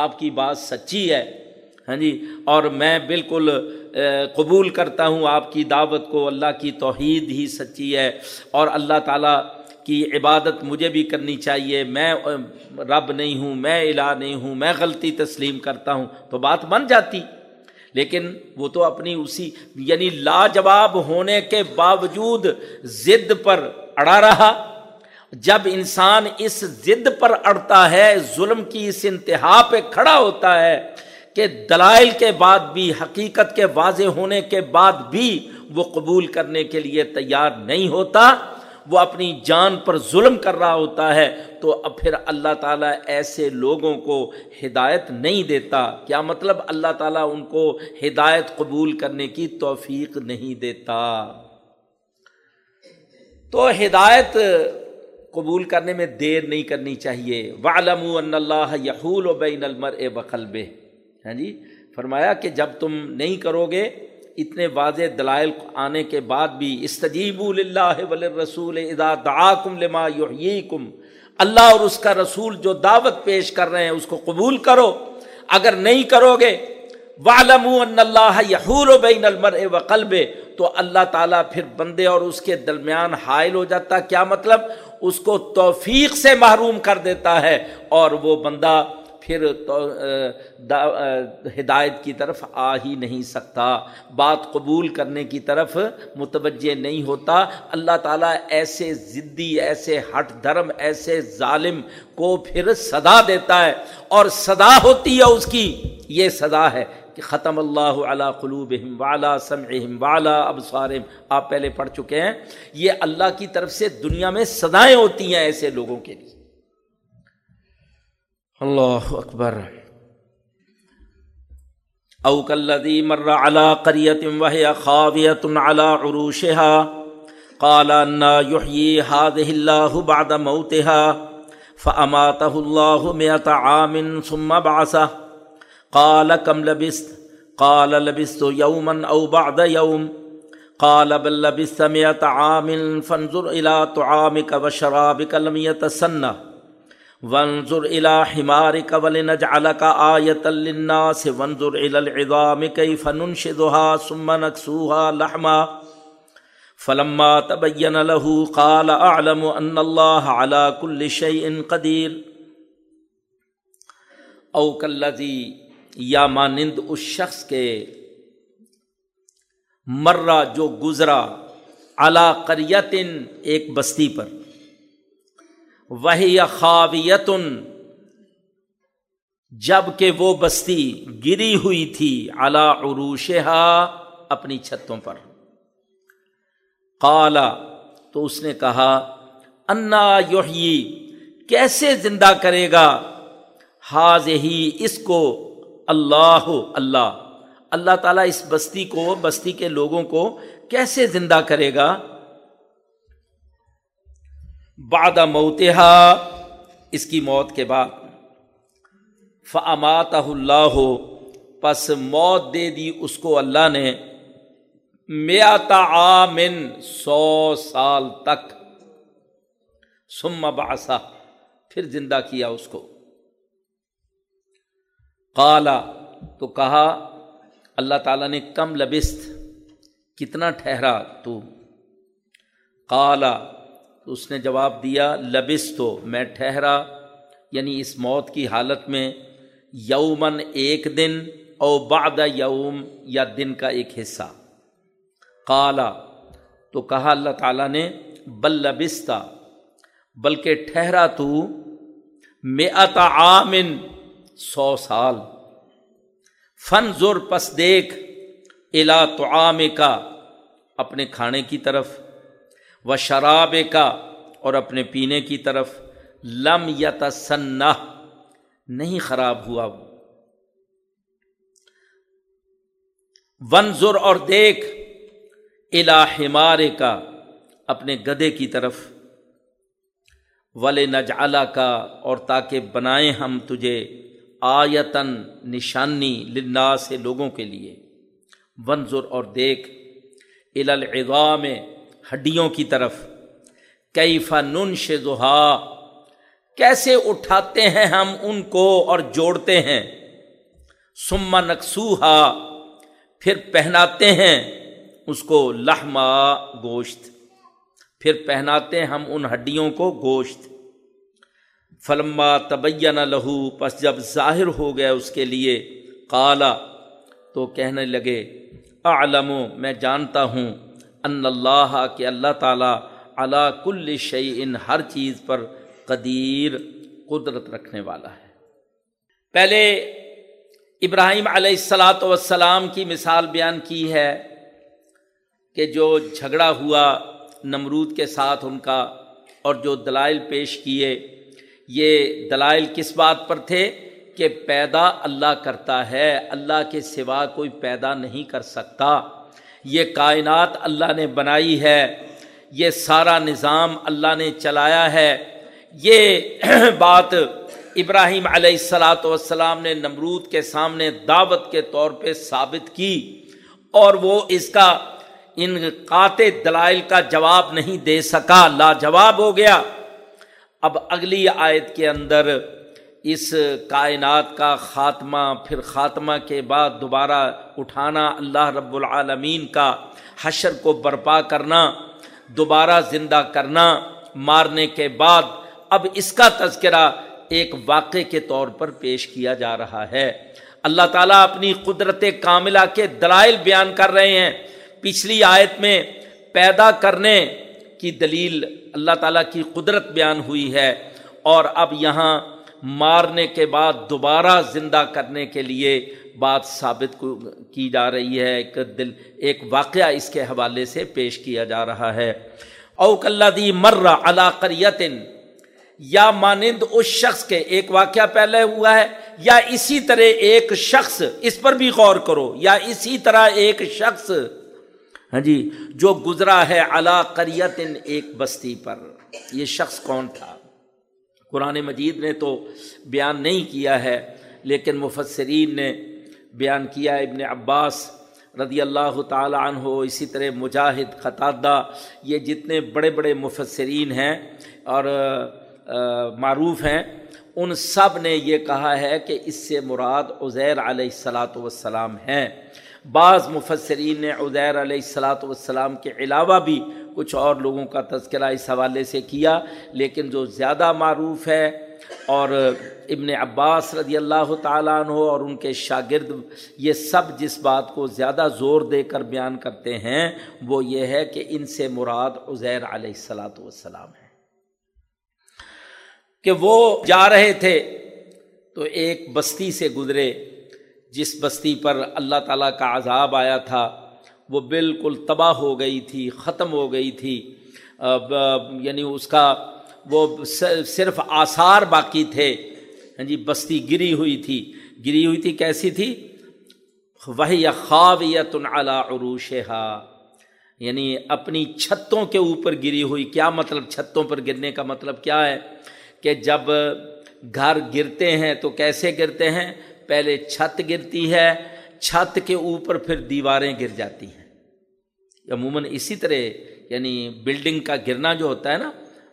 آپ کی بات سچی ہے ہاں جی؟ اور میں بالکل قبول کرتا ہوں آپ کی دعوت کو، اللہ کی توحید ہی سچی ہے، اور اللہ تعالیٰ کی عبادت مجھے بھی کرنی چاہیے۔ میں رب نہیں ہوں، میں الہ نہیں ہوں، میں غلطی تسلیم کرتا ہوں، تو بات بن جاتی۔ لیکن وہ تو اپنی اسی یعنی لاجواب ہونے کے باوجود ضد پر اڑا رہا۔ جب انسان اس ضد پر اڑتا ہے، ظلم کی اس انتہا پہ کھڑا ہوتا ہے کہ دلائل کے بعد بھی، حقیقت کے واضح ہونے کے بعد بھی وہ قبول کرنے کے لیے تیار نہیں ہوتا۔ وہ اپنی جان پر ظلم کر رہا ہوتا ہے۔ تو اب پھر اللہ تعالیٰ ایسے لوگوں کو ہدایت نہیں دیتا۔ کیا مطلب؟ اللہ تعالیٰ ان کو ہدایت قبول کرنے کی توفیق نہیں دیتا۔ تو ہدایت قبول کرنے میں دیر نہیں کرنی چاہیے۔ والم اللہ یحول و بین المر اے ہاں جی؟ فرمایا کہ جب تم نہیں کرو گے، اتنے واضح دلائل آنے کے بعد بھی استجیب اللہ ولی رسول ادا دا کم لما کم اللہ اور اس کا رسول جو دعوت پیش کر رہے ہیں، اس کو قبول کرو۔ اگر نہیں کرو گے والم اللہ یحول و بین المر و قلب تو اللہ تعالیٰ پھر بندے اور اس کے درمیان حائل ہو جاتا۔ کیا مطلب؟ اس کو توفیق سے محروم کر دیتا ہے اور وہ بندہ پھر تو ہدایت کی طرف آ ہی نہیں سکتا۔ بات قبول کرنے کی طرف متوجہ نہیں ہوتا۔ اللہ تعالیٰ ایسے ضدی ایسے ہٹ دھرم، ایسے ظالم کو پھر صدا دیتا ہے۔ اور صدا ہوتی ہے اس کی۔ یہ صدا ہے کہ ختم اللہ علیہ قلوب والا سم والا اب آپ پہلے پڑھ چکے ہیں۔ یہ اللہ کی طرف سے دنیا میں صدایں ہوتی ہیں ایسے لوگوں کے لیے۔ اللہ اکبر او کلذی مر علی قریت وهي خاویة على عروشها قال ان يحيي هذه الله بعد موتها فاماته الله مئة عام ثم بعثه قال كم لبست قال لبست يوما او بعد يوم قال بل لبست مئة عام فانظر الى طعامك وشرابك لم يتسنه ونظر الى حمارك ولنجعلك آية للناس. وانظر الى العظام كيف ننشدها ثم نكسوها لحما. فلما تبين له قال اعلم ان الله على كل شيء قدير. او کلذی یا مانند اس شخص کے مرہ جو گزرا علا قریتن ایک بستی پر. وہی خاویتن، جبکہ وہ بستی گری ہوئی تھی اعلی عروشہ اپنی چھتوں پر۔ کالا تو اس نے کہا، انا یوہی کیسے زندہ کرے گا؟ حاض ہی اس کو اللہ اللہ اللہ تعالیٰ اس بستی کو، بستی کے لوگوں کو کیسے زندہ کرے گا؟ بعد موتحا اس کی موت کے بعد۔ فعمات اللہ ہو پس موت دے دی اس کو اللہ نے۔ میاتا آمن سو سال تک۔ سم باسا پھر زندہ کیا اس کو۔ کالا تو کہا، اللہ تعالیٰ نے، کم لبست، کتنا ٹھہرا تو؟ کالا تو اس نے جواب دیا، لبس تو میں ٹھہرا یعنی اس موت کی حالت میں یومن ایک دن او بعد یوم یا دن کا ایک حصہ۔ کالا تو کہا اللہ تعالیٰ نے، بل لبستہ بلکہ ٹھہرا تو میں عامن سو سال۔ فن زور پس دیکھ الا تو کا اپنے کھانے کی طرف۔ و شراب کا اور اپنے پینے کی طرف لم یا نہیں خراب ہوا وہ۔ ونظر اور دیکھ الاحمارے کا، اپنے گدے کی طرف۔ ول نجعلا کا، اور تاکہ بنائیں ہم تجھے آیتن نشانی لنا سے لوگوں کے لیے۔ ونظر اور دیکھ الالعظام ہڈیوں کی طرف۔ کئی فن شہا کیسے اٹھاتے ہیں ہم ان کو اور جوڑتے ہیں۔ سما نقصوہا، پھر پہناتے ہیں اس کو لہما گوشت۔ پھر پہناتے ہیں ہم ان ہڈیوں کو گوشت۔ فلما طبیہ لہو، پس جب ظاہر ہو گیا اس کے لیے کالا تو کہنے لگے عالم میں جانتا ہوں۔ ان اللہ کہ اللہ تعالیٰ اللہ کل شعی ان ہر چیز پر قدیر قدرت رکھنے والا ہے۔ پہلے ابراہیم علیہ السلاۃ وسلام کی مثال بیان کی ہے کہ جو جھگڑا ہوا نمرود کے ساتھ ان کا اور جو دلائل پیش کیے، یہ دلائل کس بات پر تھے کہ پیدا اللہ کرتا ہے، اللہ کے سوا کوئی پیدا نہیں کر سکتا۔ یہ کائنات اللہ نے بنائی ہے، یہ سارا نظام اللہ نے چلایا ہے۔ یہ بات ابراہیم علیہ السلاۃ والسلام نے نمرود کے سامنے دعوت کے طور پہ ثابت کی اور وہ اس کا ان قاطع دلائل کا جواب نہیں دے سکا، لاجواب ہو گیا۔ اب اگلی آیت کے اندر اس کائنات کا خاتمہ، پھر خاتمہ کے بعد دوبارہ اٹھانا اللہ رب العالمین کا، حشر کو برپا کرنا، دوبارہ زندہ کرنا، مارنے کے بعد اب اس کا تذکرہ ایک واقعے کے طور پر پیش کیا جا رہا ہے۔ اللہ تعالیٰ اپنی قدرت کاملہ کے دلائل بیان کر رہے ہیں۔ پچھلی آیت میں پیدا کرنے کی دلیل اللہ تعالیٰ کی قدرت بیان ہوئی ہے اور اب یہاں مارنے کے بعد دوبارہ زندہ کرنے کے لیے بات ثابت کی جا رہی ہے۔ ایک دل ایک واقعہ اس کے حوالے سے پیش کیا جا رہا ہے۔ اوک اللہ دی مرہ علاقریتن یا مانند اس شخص کے ایک واقعہ پہلے ہوا ہے۔ یا اسی طرح ایک شخص اس پر بھی غور کرو۔ یا اسی طرح ایک شخص ہاں جی جو گزرا ہے اللہ ایک بستی پر۔ یہ شخص کون تھا؟ قرآن مجید نے تو بیان نہیں کیا ہے، لیکن مفسرین نے بیان کیا ابن عباس رضی اللہ تعالیٰ عنہ اسی طرح مجاہد خطادہ یہ جتنے بڑے بڑے مفسرین ہیں اور معروف ہیں، ان سب نے یہ کہا ہے کہ اس سے مراد عزیر علیہ السلاۃ والسلام ہیں۔ بعض مفسرین نے عزیر علیہ السلاۃ والسلام کے علاوہ بھی کچھ اور لوگوں کا تذکرہ اس حوالے سے کیا، لیکن جو زیادہ معروف ہے اور ابن عباس رضی اللہ تعالیٰ عنہ اور ان کے شاگرد یہ سب جس بات کو زیادہ زور دے کر بیان کرتے ہیں، وہ یہ ہے کہ ان سے مراد عزیر علیہ السلاۃ والسلام ہے کہ وہ جا رہے تھے تو ایک بستی سے گزرے، جس بستی پر اللہ تعالیٰ کا عذاب آیا تھا۔ وہ بالکل تباہ ہو گئی تھی، ختم ہو گئی تھی۔ یعنی اس کا وہ صرف آثار باقی تھے۔ ہاں جی بستی گری ہوئی تھی۔ گری ہوئی تھی کیسی تھی؟ وہی خواب یا تن اعلیٰ عروش یعنی اپنی چھتوں کے اوپر گری ہوئی۔ کیا مطلب چھتوں پر گرنے کا مطلب کیا ہے؟ کہ جب گھر گرتے ہیں تو کیسے گرتے ہیں؟ پہلے چھت گرتی ہے چھت کے اوپر پھر دیواریں گر جاتی ہیں۔ عموماً اسی طرح یعنی بلڈنگ کا گرنا جو ہوتا ہے نا،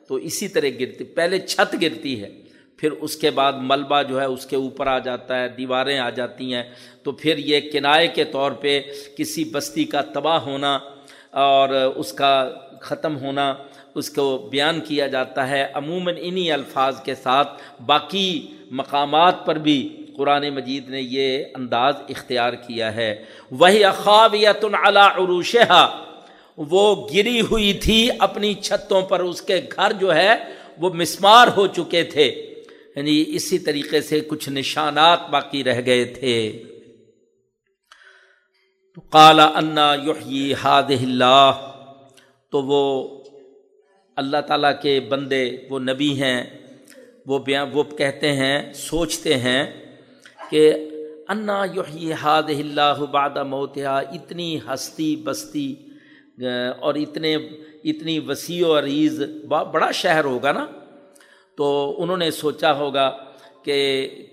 تو اسی طرح گرتی، پہلے چھت گرتی ہے، پھر اس کے بعد ملبہ جو ہے، اس کے اوپر آ جاتا ہے، دیواریں آ جاتی ہیں۔ تو پھر یہ کنائے کے طور پہ کسی بستی کا تباہ ہونا اور اس کا ختم ہونا، اس کو بیان کیا جاتا ہے۔ عموماً انہی الفاظ کے ساتھ، باقی مقامات پر بھی قرآن مجید نے یہ انداز اختیار کیا ہے۔ وہی اخابیت علا عروشہ وہ گری ہوئی تھی اپنی چھتوں پر، اس کے گھر جو ہے وہ مسمار ہو چکے تھے۔ یعنی اسی طریقے سے کچھ نشانات باقی رہ گئے تھے۔ تو کالا انا یحیی ہاد اللہ، تو وہ اللہ تعالیٰ کے بندے، وہ نبی ہیں، وہ بیان، وہ کہتے ہیں، سوچتے ہیں کہ انا یحیی ہاد اللہ بعد موتیا اتنی ہستی بستی، اور اتنے، اتنی وسیع و عریض بڑا شہر ہوگا نا، تو انہوں نے سوچا ہوگا کہ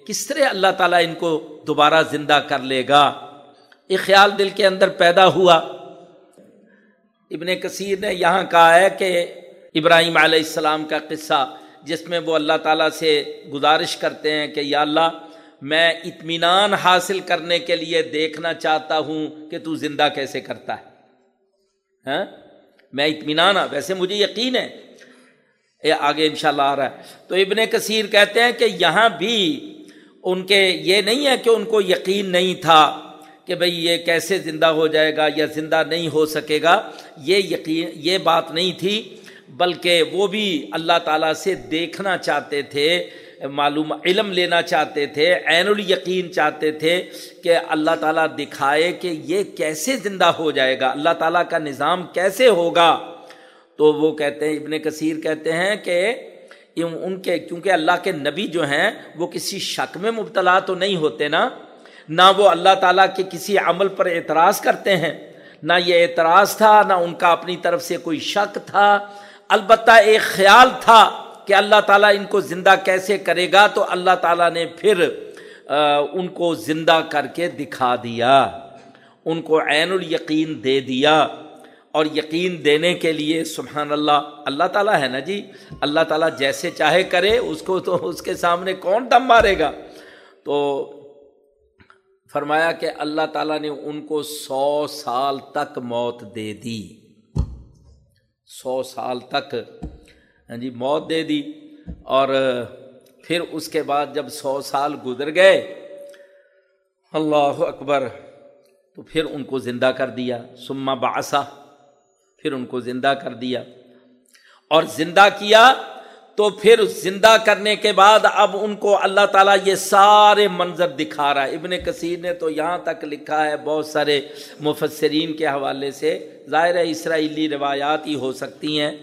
کس طرح اللہ تعالیٰ ان کو دوبارہ زندہ کر لے گا۔ ایک خیال دل کے اندر پیدا ہوا۔ ابن کثیر نے یہاں کہا ہے کہ ابراہیم علیہ السلام کا قصہ، جس میں وہ اللہ تعالیٰ سے گزارش کرتے ہیں کہ یا اللہ میں اطمینان حاصل کرنے کے لیے دیکھنا چاہتا ہوں کہ تو زندہ کیسے کرتا ہے۔ ہاں؟ میں اطمینان ہاں، ویسے مجھے یقین ہے۔ یہ آگے انشاءاللہ آ رہا ہے۔ تو ابن کثیر کہتے ہیں کہ یہاں بھی ان کے یہ نہیں ہے کہ ان کو یقین نہیں تھا کہ بھئی یہ کیسے زندہ ہو جائے گا یا زندہ نہیں ہو سکے گا۔ یہ یقین، یہ بات نہیں تھی، بلکہ وہ بھی اللہ تعالیٰ سے دیکھنا چاہتے تھے معلوم علم لینا چاہتے تھے، عین الیقین چاہتے تھے کہ اللہ تعالیٰ دکھائے کہ یہ کیسے زندہ ہو جائے گا، اللہ تعالیٰ کا نظام کیسے ہوگا؟ تو وہ کہتے ہیں، ابن کثیر کہتے ہیں کہ ان کے، کیونکہ اللہ کے نبی جو ہیں وہ کسی شک میں مبتلا تو نہیں ہوتے نا، نہ وہ اللہ تعالیٰ کے کسی عمل پر اعتراض کرتے ہیں، نہ یہ اعتراض تھا، نہ ان کا اپنی طرف سے کوئی شک تھا، البتہ ایک خیال تھا۔ کہ اللہ تعالیٰ ان کو زندہ کیسے کرے گا، تو اللہ تعالیٰ نے پھر ان کو زندہ کر کے دکھا دیا، ان کو عین الیقین دے دیا۔ اور یقین دینے کے لیے سبحان اللہ اللہ تعالیٰ ہے نا جی؟ اللہ تعالیٰ جیسے چاہے کرے، اس کو تو، اس کے سامنے کون دم مارے گا؟ تو فرمایا کہ اللہ تعالیٰ نے ان کو سو سال تک موت دے دی۔ سو سال تک ہاں جی موت دے دی۔ اور پھر اس کے بعد جب سو سال گزر گئے، اللہ اکبر، تو پھر ان کو زندہ کر دیا۔ سما باسا پھر ان کو زندہ کر دیا۔ اور زندہ کیا، تو پھر زندہ کرنے کے بعد اب ان کو اللہ تعالیٰ یہ سارے منظر دکھا رہا ہے۔ ابن کثیر نے تو یہاں تک لکھا ہے، بہت سارے مفسرین کے حوالے سے۔ ظاہر اسرائیلی روایات ہی ہو سکتی ہیں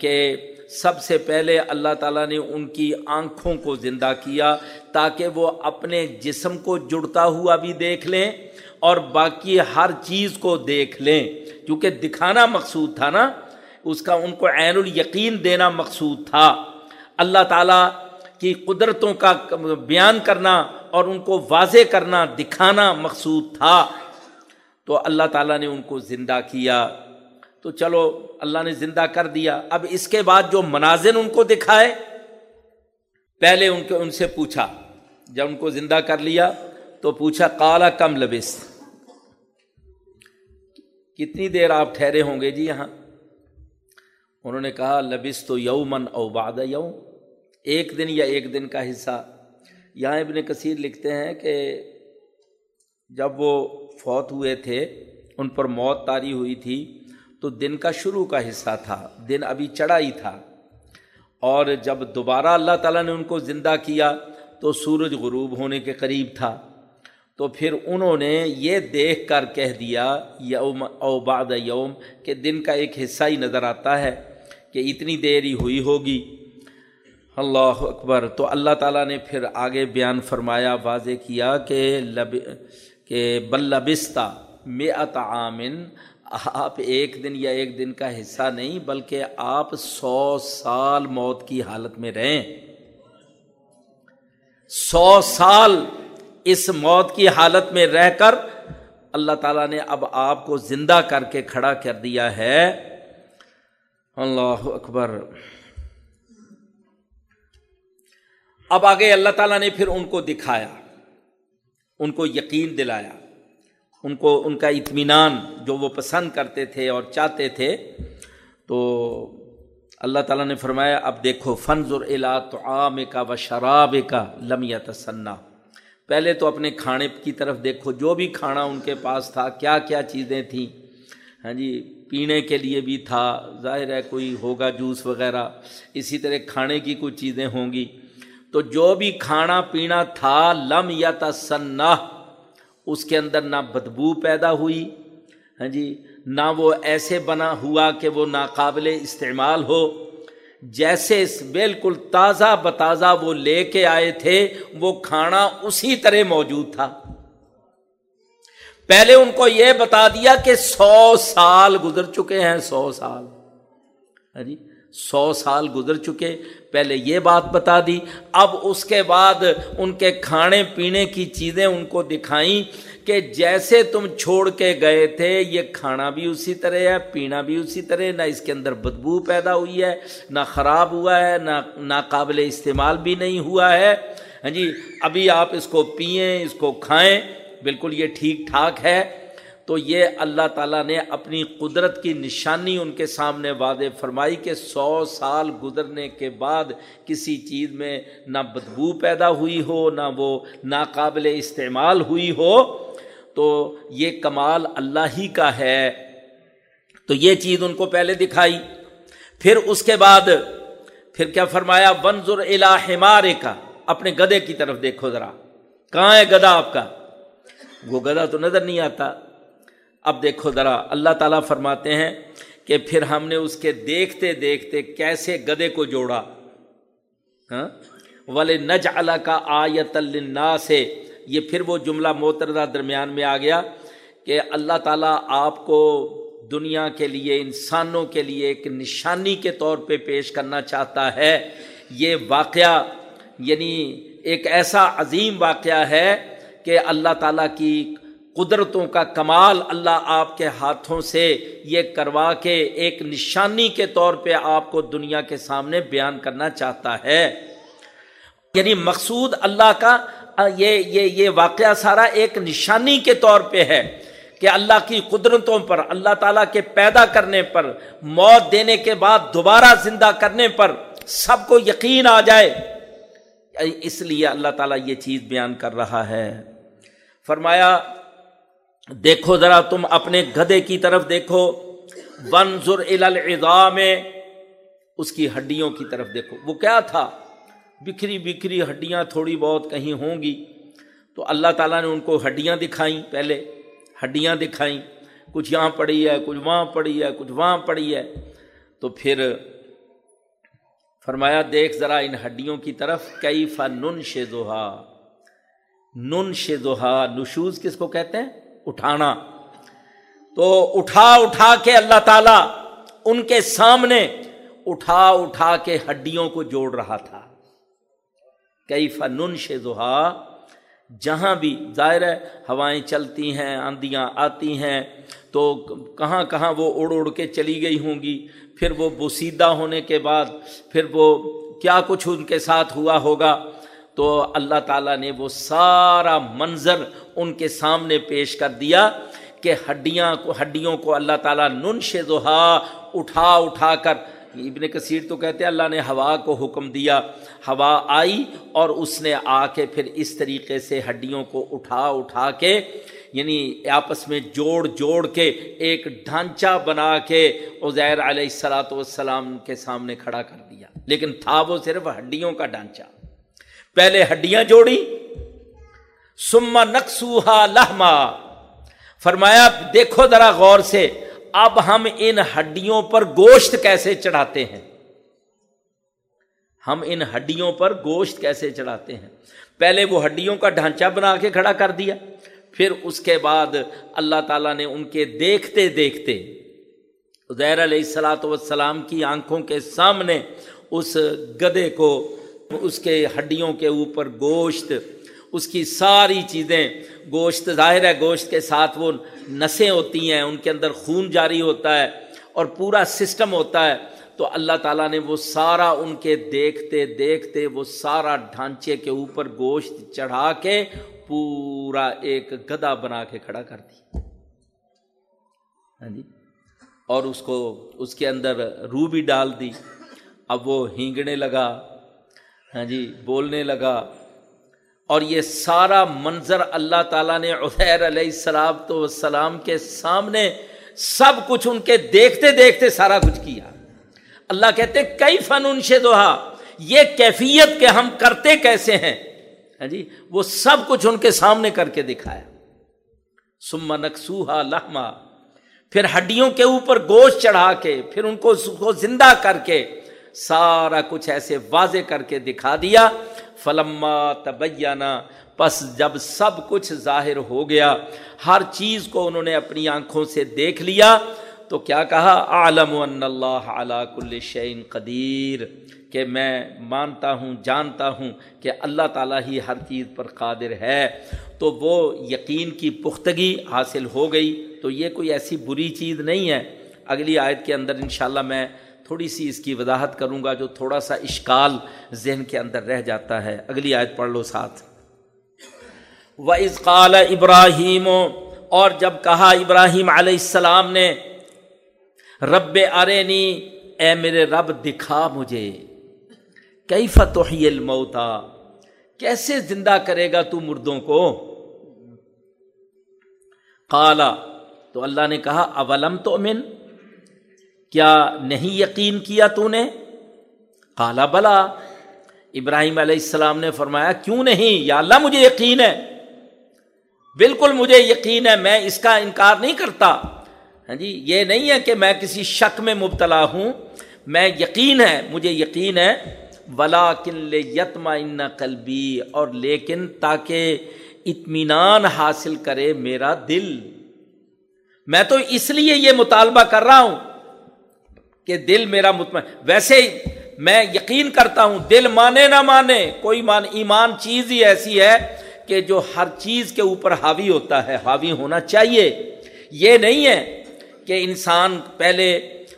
کہ سب سے پہلے اللہ تعالیٰ نے ان کی آنکھوں کو زندہ کیا تاکہ وہ اپنے جسم کو جڑتا ہوا بھی دیکھ لیں اور باقی ہر چیز کو دیکھ لیں۔ کیونکہ دکھانا مقصود تھا نا، اس کا ان کو عین الیقین دینا مقصود تھا۔ اللہ تعالیٰ کی قدرتوں کا بیان کرنا اور ان کو واضح کرنا، دکھانا مقصود تھا۔ تو اللہ تعالیٰ نے ان کو زندہ کیا۔ تو چلو، اللہ نے زندہ کر دیا۔ اب اس کے بعد جو مناظر ان کو دکھائے، پہلے ان کے، ان سے پوچھا۔ جب ان کو زندہ کر لیا تو پوچھا کالا کم لبس کتنی دیر آپ ٹھہرے ہوں گے جی یہاں؟ انہوں نے کہا لبس تو یومن او باد یوم، ایک دن یا ایک دن کا حصہ۔ یہاں ابن کثیر لکھتے ہیں کہ جب وہ فوت ہوئے تھے، ان پر موت تاری ہوئی تھی۔ تو دن کا شروع کا حصہ تھا، دن ابھی چڑھا ہی تھا۔ اور جب دوبارہ اللہ تعالیٰ نے ان کو زندہ کیا تو سورج غروب ہونے کے قریب تھا۔ تو پھر انہوں نے یہ دیکھ کر کہہ دیا، یوم او بعد یوم، کہ دن کا ایک حصہ ہی نظر آتا ہے کہ اتنی دیر ہی ہوئی ہوگی۔ اللہ اکبر۔ تو اللہ تعالیٰ نے پھر آگے بیان فرمایا، واضح کیا کہ لب، کہ بلبستہ میں عامن آپ ایک دن یا ایک دن کا حصہ نہیں، بلکہ آپ سو سال موت کی حالت میں رہیں۔ سو سال اس موت کی حالت میں رہ کر اللہ تعالیٰ نے اب آپ کو زندہ کر کے کھڑا کر دیا ہے۔ اللہ اکبر۔ اب آگے اللہ تعالیٰ نے پھر ان کو دکھایا، ان کو یقین دلایا۔ ان کو ان کا اطمینان جو وہ پسند کرتے تھے اور چاہتے تھے، تو اللہ تعالیٰ نے فرمایا، اب دیکھو فنظر الا تو عام کا و شراب کا لمیا تسنا پہلے تو اپنے کھانے کی طرف دیکھو، جو بھی کھانا ان کے پاس تھا، کیا کیا چیزیں تھیں۔ ہاں جی پینے کے لیے بھی تھا، ظاہر ہے کوئی ہوگا جوس وغیرہ، اسی طرح کھانے کی کچھ چیزیں ہوں گی۔ تو جو بھی کھانا پینا تھا، لم یا تسنا اس کے اندر نہ بدبو پیدا ہوئی۔ ہاں جی نہ وہ ایسے بنا ہوا کہ وہ ناقابل استعمال ہو۔ جیسے بالکل تازہ بتازہ وہ لے کے آئے تھے، وہ کھانا اسی طرح موجود تھا۔ پہلے ان کو یہ بتا دیا کہ سو سال گزر چکے ہیں، سو سال۔ ہاں جی سو سال گزر چکے، پہلے یہ بات بتا دی، اب اس کے بعد ان کے کھانے پینے کی چیزیں ان کو دکھائیں کہ جیسے تم چھوڑ کے گئے تھے، یہ کھانا بھی اسی طرح ہے، پینا بھی اسی طرح نہ اس کے اندر بدبو پیدا ہوئی ہے، نہ خراب ہوا ہے، نہ ناقابل استعمال بھی نہیں ہوا ہے۔ ہاں جی ابھی آپ اس کو پئیں، اس کو کھائیں، بالکل یہ ٹھیک ٹھاک ہے۔ تو یہ اللہ تعالیٰ نے اپنی قدرت کی نشانی ان کے سامنے وعدے فرمائی کہ سو سال گزرنے کے بعد کسی چیز میں نہ بدبو پیدا ہوئی ہو، نہ وہ ناقابل استعمال ہوئی ہو۔ تو یہ کمال اللہ ہی کا ہے۔ تو یہ چیز ان کو پہلے دکھائی۔ پھر اس کے بعد، پھر کیا فرمایا؟ ونظر الہ کا اپنے گدے کی طرف دیکھو ذرا۔ کہاں ہے گدا آپ کا؟ وہ گدا تو نظر نہیں آتا۔ اب دیکھو ذرا، اللہ تعالیٰ فرماتے ہیں کہ پھر ہم نے اس کے دیکھتے دیکھتے کیسے گدے کو جوڑا؟ ہاں؟ والے نج اللہ کا آیت النا سے یہ پھر وہ جملہ موتردہ درمیان میں آ گیا کہ اللہ تعالیٰ آپ کو دنیا کے لیے، انسانوں کے لیے ایک نشانی کے طور پہ پیش کرنا چاہتا ہے۔ یہ واقعہ یعنی ایک ایسا عظیم واقعہ ہے کہ اللہ تعالیٰ کی قدرتوں کا کمال اللہ آپ کے ہاتھوں سے یہ کروا کے ایک نشانی کے طور پہ آپ کو دنیا کے سامنے بیان کرنا چاہتا ہے۔ یعنی مقصود اللہ کا، یہ یہ یہ واقعہ سارا ایک نشانی کے طور پہ ہے کہ اللہ کی قدرتوں پر، اللہ تعالیٰ کے پیدا کرنے پر، موت دینے کے بعد دوبارہ زندہ کرنے پر سب کو یقین آ جائے۔ اس لیے اللہ تعالیٰ یہ چیز بیان کر رہا ہے۔ فرمایا دیکھو ذرا تم اپنے گدے کی طرف دیکھو۔ ونظر میں اس کی ہڈیوں کی طرف دیکھو۔ وہ کیا تھا؟ بکھری بکھری ہڈیاں تھوڑی بہت کہیں ہوں گی۔ تو اللہ تعالیٰ نے ان کو ہڈیاں دکھائیں پہلے۔ ہڈیاں دکھائیں۔ کچھ یہاں پڑی ہے، کچھ وہاں پڑی ہے، کچھ وہاں پڑی ہے۔ تو پھر فرمایا، دیکھ ذرا ان ہڈیوں کی طرف۔ کئی فن شیزوہا نن شیزوہا نشوز کس کو کہتے ہیں؟ اٹھانا۔ تو اٹھا اٹھا کے اللہ تعالی ان کے سامنے اٹھا اٹھا کے ہڈیوں کو جوڑ رہا تھا۔ کئی فنن شہا جہاں بھی ظاہر ہے ہوائیں چلتی ہیں، آندیاں آتی ہیں، تو کہاں کہاں وہ اڑ اڑ کے چلی گئی ہوں گی۔ پھر وہ بوسیدہ ہونے کے بعد پھر وہ کیا کچھ ان کے ساتھ ہوا ہوگا۔ تو اللہ تعالیٰ نے وہ سارا منظر ان کے سامنے پیش کر دیا کہ ہڈیاں کو ہڈیوں کو اللہ تعالیٰ نن شہا اٹھا اٹھا کر ابن کثیر تو کہتے ہیں اللہ نے ہوا کو حکم دیا۔ ہوا آئی اور اس نے آ کے پھر اس طریقے سے ہڈیوں کو اٹھا اٹھا کے یعنی آپس میں جوڑ جوڑ کے ایک ڈھانچہ بنا کے عزیر علیہ السلاۃ والسلام کے سامنے کھڑا کر دیا۔ لیکن تھا وہ صرف ہڈیوں کا ڈھانچہ۔ پہلے ہڈیاں جوڑی سما نقصوہا لہما فرمایا، دیکھو ذرا غور سے، اب ہم ان ہڈیوں پر گوشت کیسے چڑھاتے ہیں؟ ہم ان ہڈیوں پر گوشت کیسے چڑھاتے ہیں؟ پہلے وہ ہڈیوں کا ڈھانچہ بنا کے کھڑا کر دیا، پھر اس کے بعد اللہ تعالیٰ نے ان کے دیکھتے دیکھتے زیر علیہ السلاۃ والسلام کی آنکھوں کے سامنے اس گدے کو اس کے ہڈیوں کے اوپر گوشت، اس کی ساری چیزیں، گوشت، ظاہر ہے گوشت کے ساتھ وہ نسیں ہوتی ہیں، ان کے اندر خون جاری ہوتا ہے اور پورا سسٹم ہوتا ہے۔ تو اللہ تعالیٰ نے وہ سارا ان کے دیکھتے دیکھتے وہ سارا ڈھانچے کے اوپر گوشت چڑھا کے پورا ایک گدا بنا کے کھڑا کر دی۔ ہاں جی؟ اور اس کو، اس کے اندر روح بھی ڈال دی۔ اب وہ ہینگنے لگا۔ ہاں جی بولنے لگا۔ اور یہ سارا منظر اللہ تعالیٰ نے عثیر علیہ السلام تو السلام کے سامنے سب کچھ ان کے دیکھتے دیکھتے سارا کچھ کیا۔ اللہ کہتے کئی فن ان سے دوہا یہ کیفیت کے ہم کرتے کیسے ہیں؟ ہاں جی وہ سب کچھ ان کے سامنے کر کے دکھایا۔ سما نقصوہا لہما پھر ہڈیوں کے اوپر گوشت چڑھا کے، پھر ان کو زندہ کر کے سارا کچھ ایسے واضح کر کے دکھا دیا۔ فلما تبیانہ پس جب سب کچھ ظاہر ہو گیا، ہر چیز کو انہوں نے اپنی آنکھوں سے دیکھ لیا۔ تو کیا کہا؟ عالم اللہ علی کل شعین قدیر، کہ میں مانتا ہوں، جانتا ہوں کہ اللہ تعالیٰ ہی ہر چیز پر قادر ہے۔ تو وہ یقین کی پختگی حاصل ہو گئی۔ تو یہ کوئی ایسی بری چیز نہیں ہے۔ اگلی آیت کے اندر انشاءاللہ میں تھوڑی سی اس کی وضاحت کروں گا جو تھوڑا سا اشکال ذہن کے اندر رہ جاتا ہے۔ اگلی آیت پڑھ لو ساتھ۔ و قال ابراہیم اور جب کہا ابراہیم علیہ السلام نے، رب ارے اے میرے رب دکھا مجھے۔ کئی فتح الموتا کیسے زندہ کرے گا تو مردوں کو؟ کالا تو اللہ نے کہا، اولم تو من کیا نہیں یقین کیا تو نے کالا بلا۔ ابراہیم علیہ السلام نے فرمایا، کیوں نہیں؟ یا اللہ مجھے یقین ہے۔ بالکل مجھے یقین ہے، میں اس کا انکار نہیں کرتا۔ ہاں جی یہ نہیں ہے کہ میں کسی شک میں مبتلا ہوں۔ میں یقین ہے، مجھے یقین ہے۔ ولا کن یتما ان قلبی، اور لیکن تاکہ اطمینان حاصل کرے میرا دل۔ میں تو اس لیے یہ مطالبہ کر رہا ہوں۔ کہ دل میرا مطمئن ویسے میں یقین کرتا ہوں، دل مانے نہ مانے، کوئی مان ایمان چیز ہی ایسی ہے کہ جو ہر چیز کے اوپر حاوی ہوتا ہے، حاوی ہونا چاہیے۔ یہ نہیں ہے کہ انسان پہلے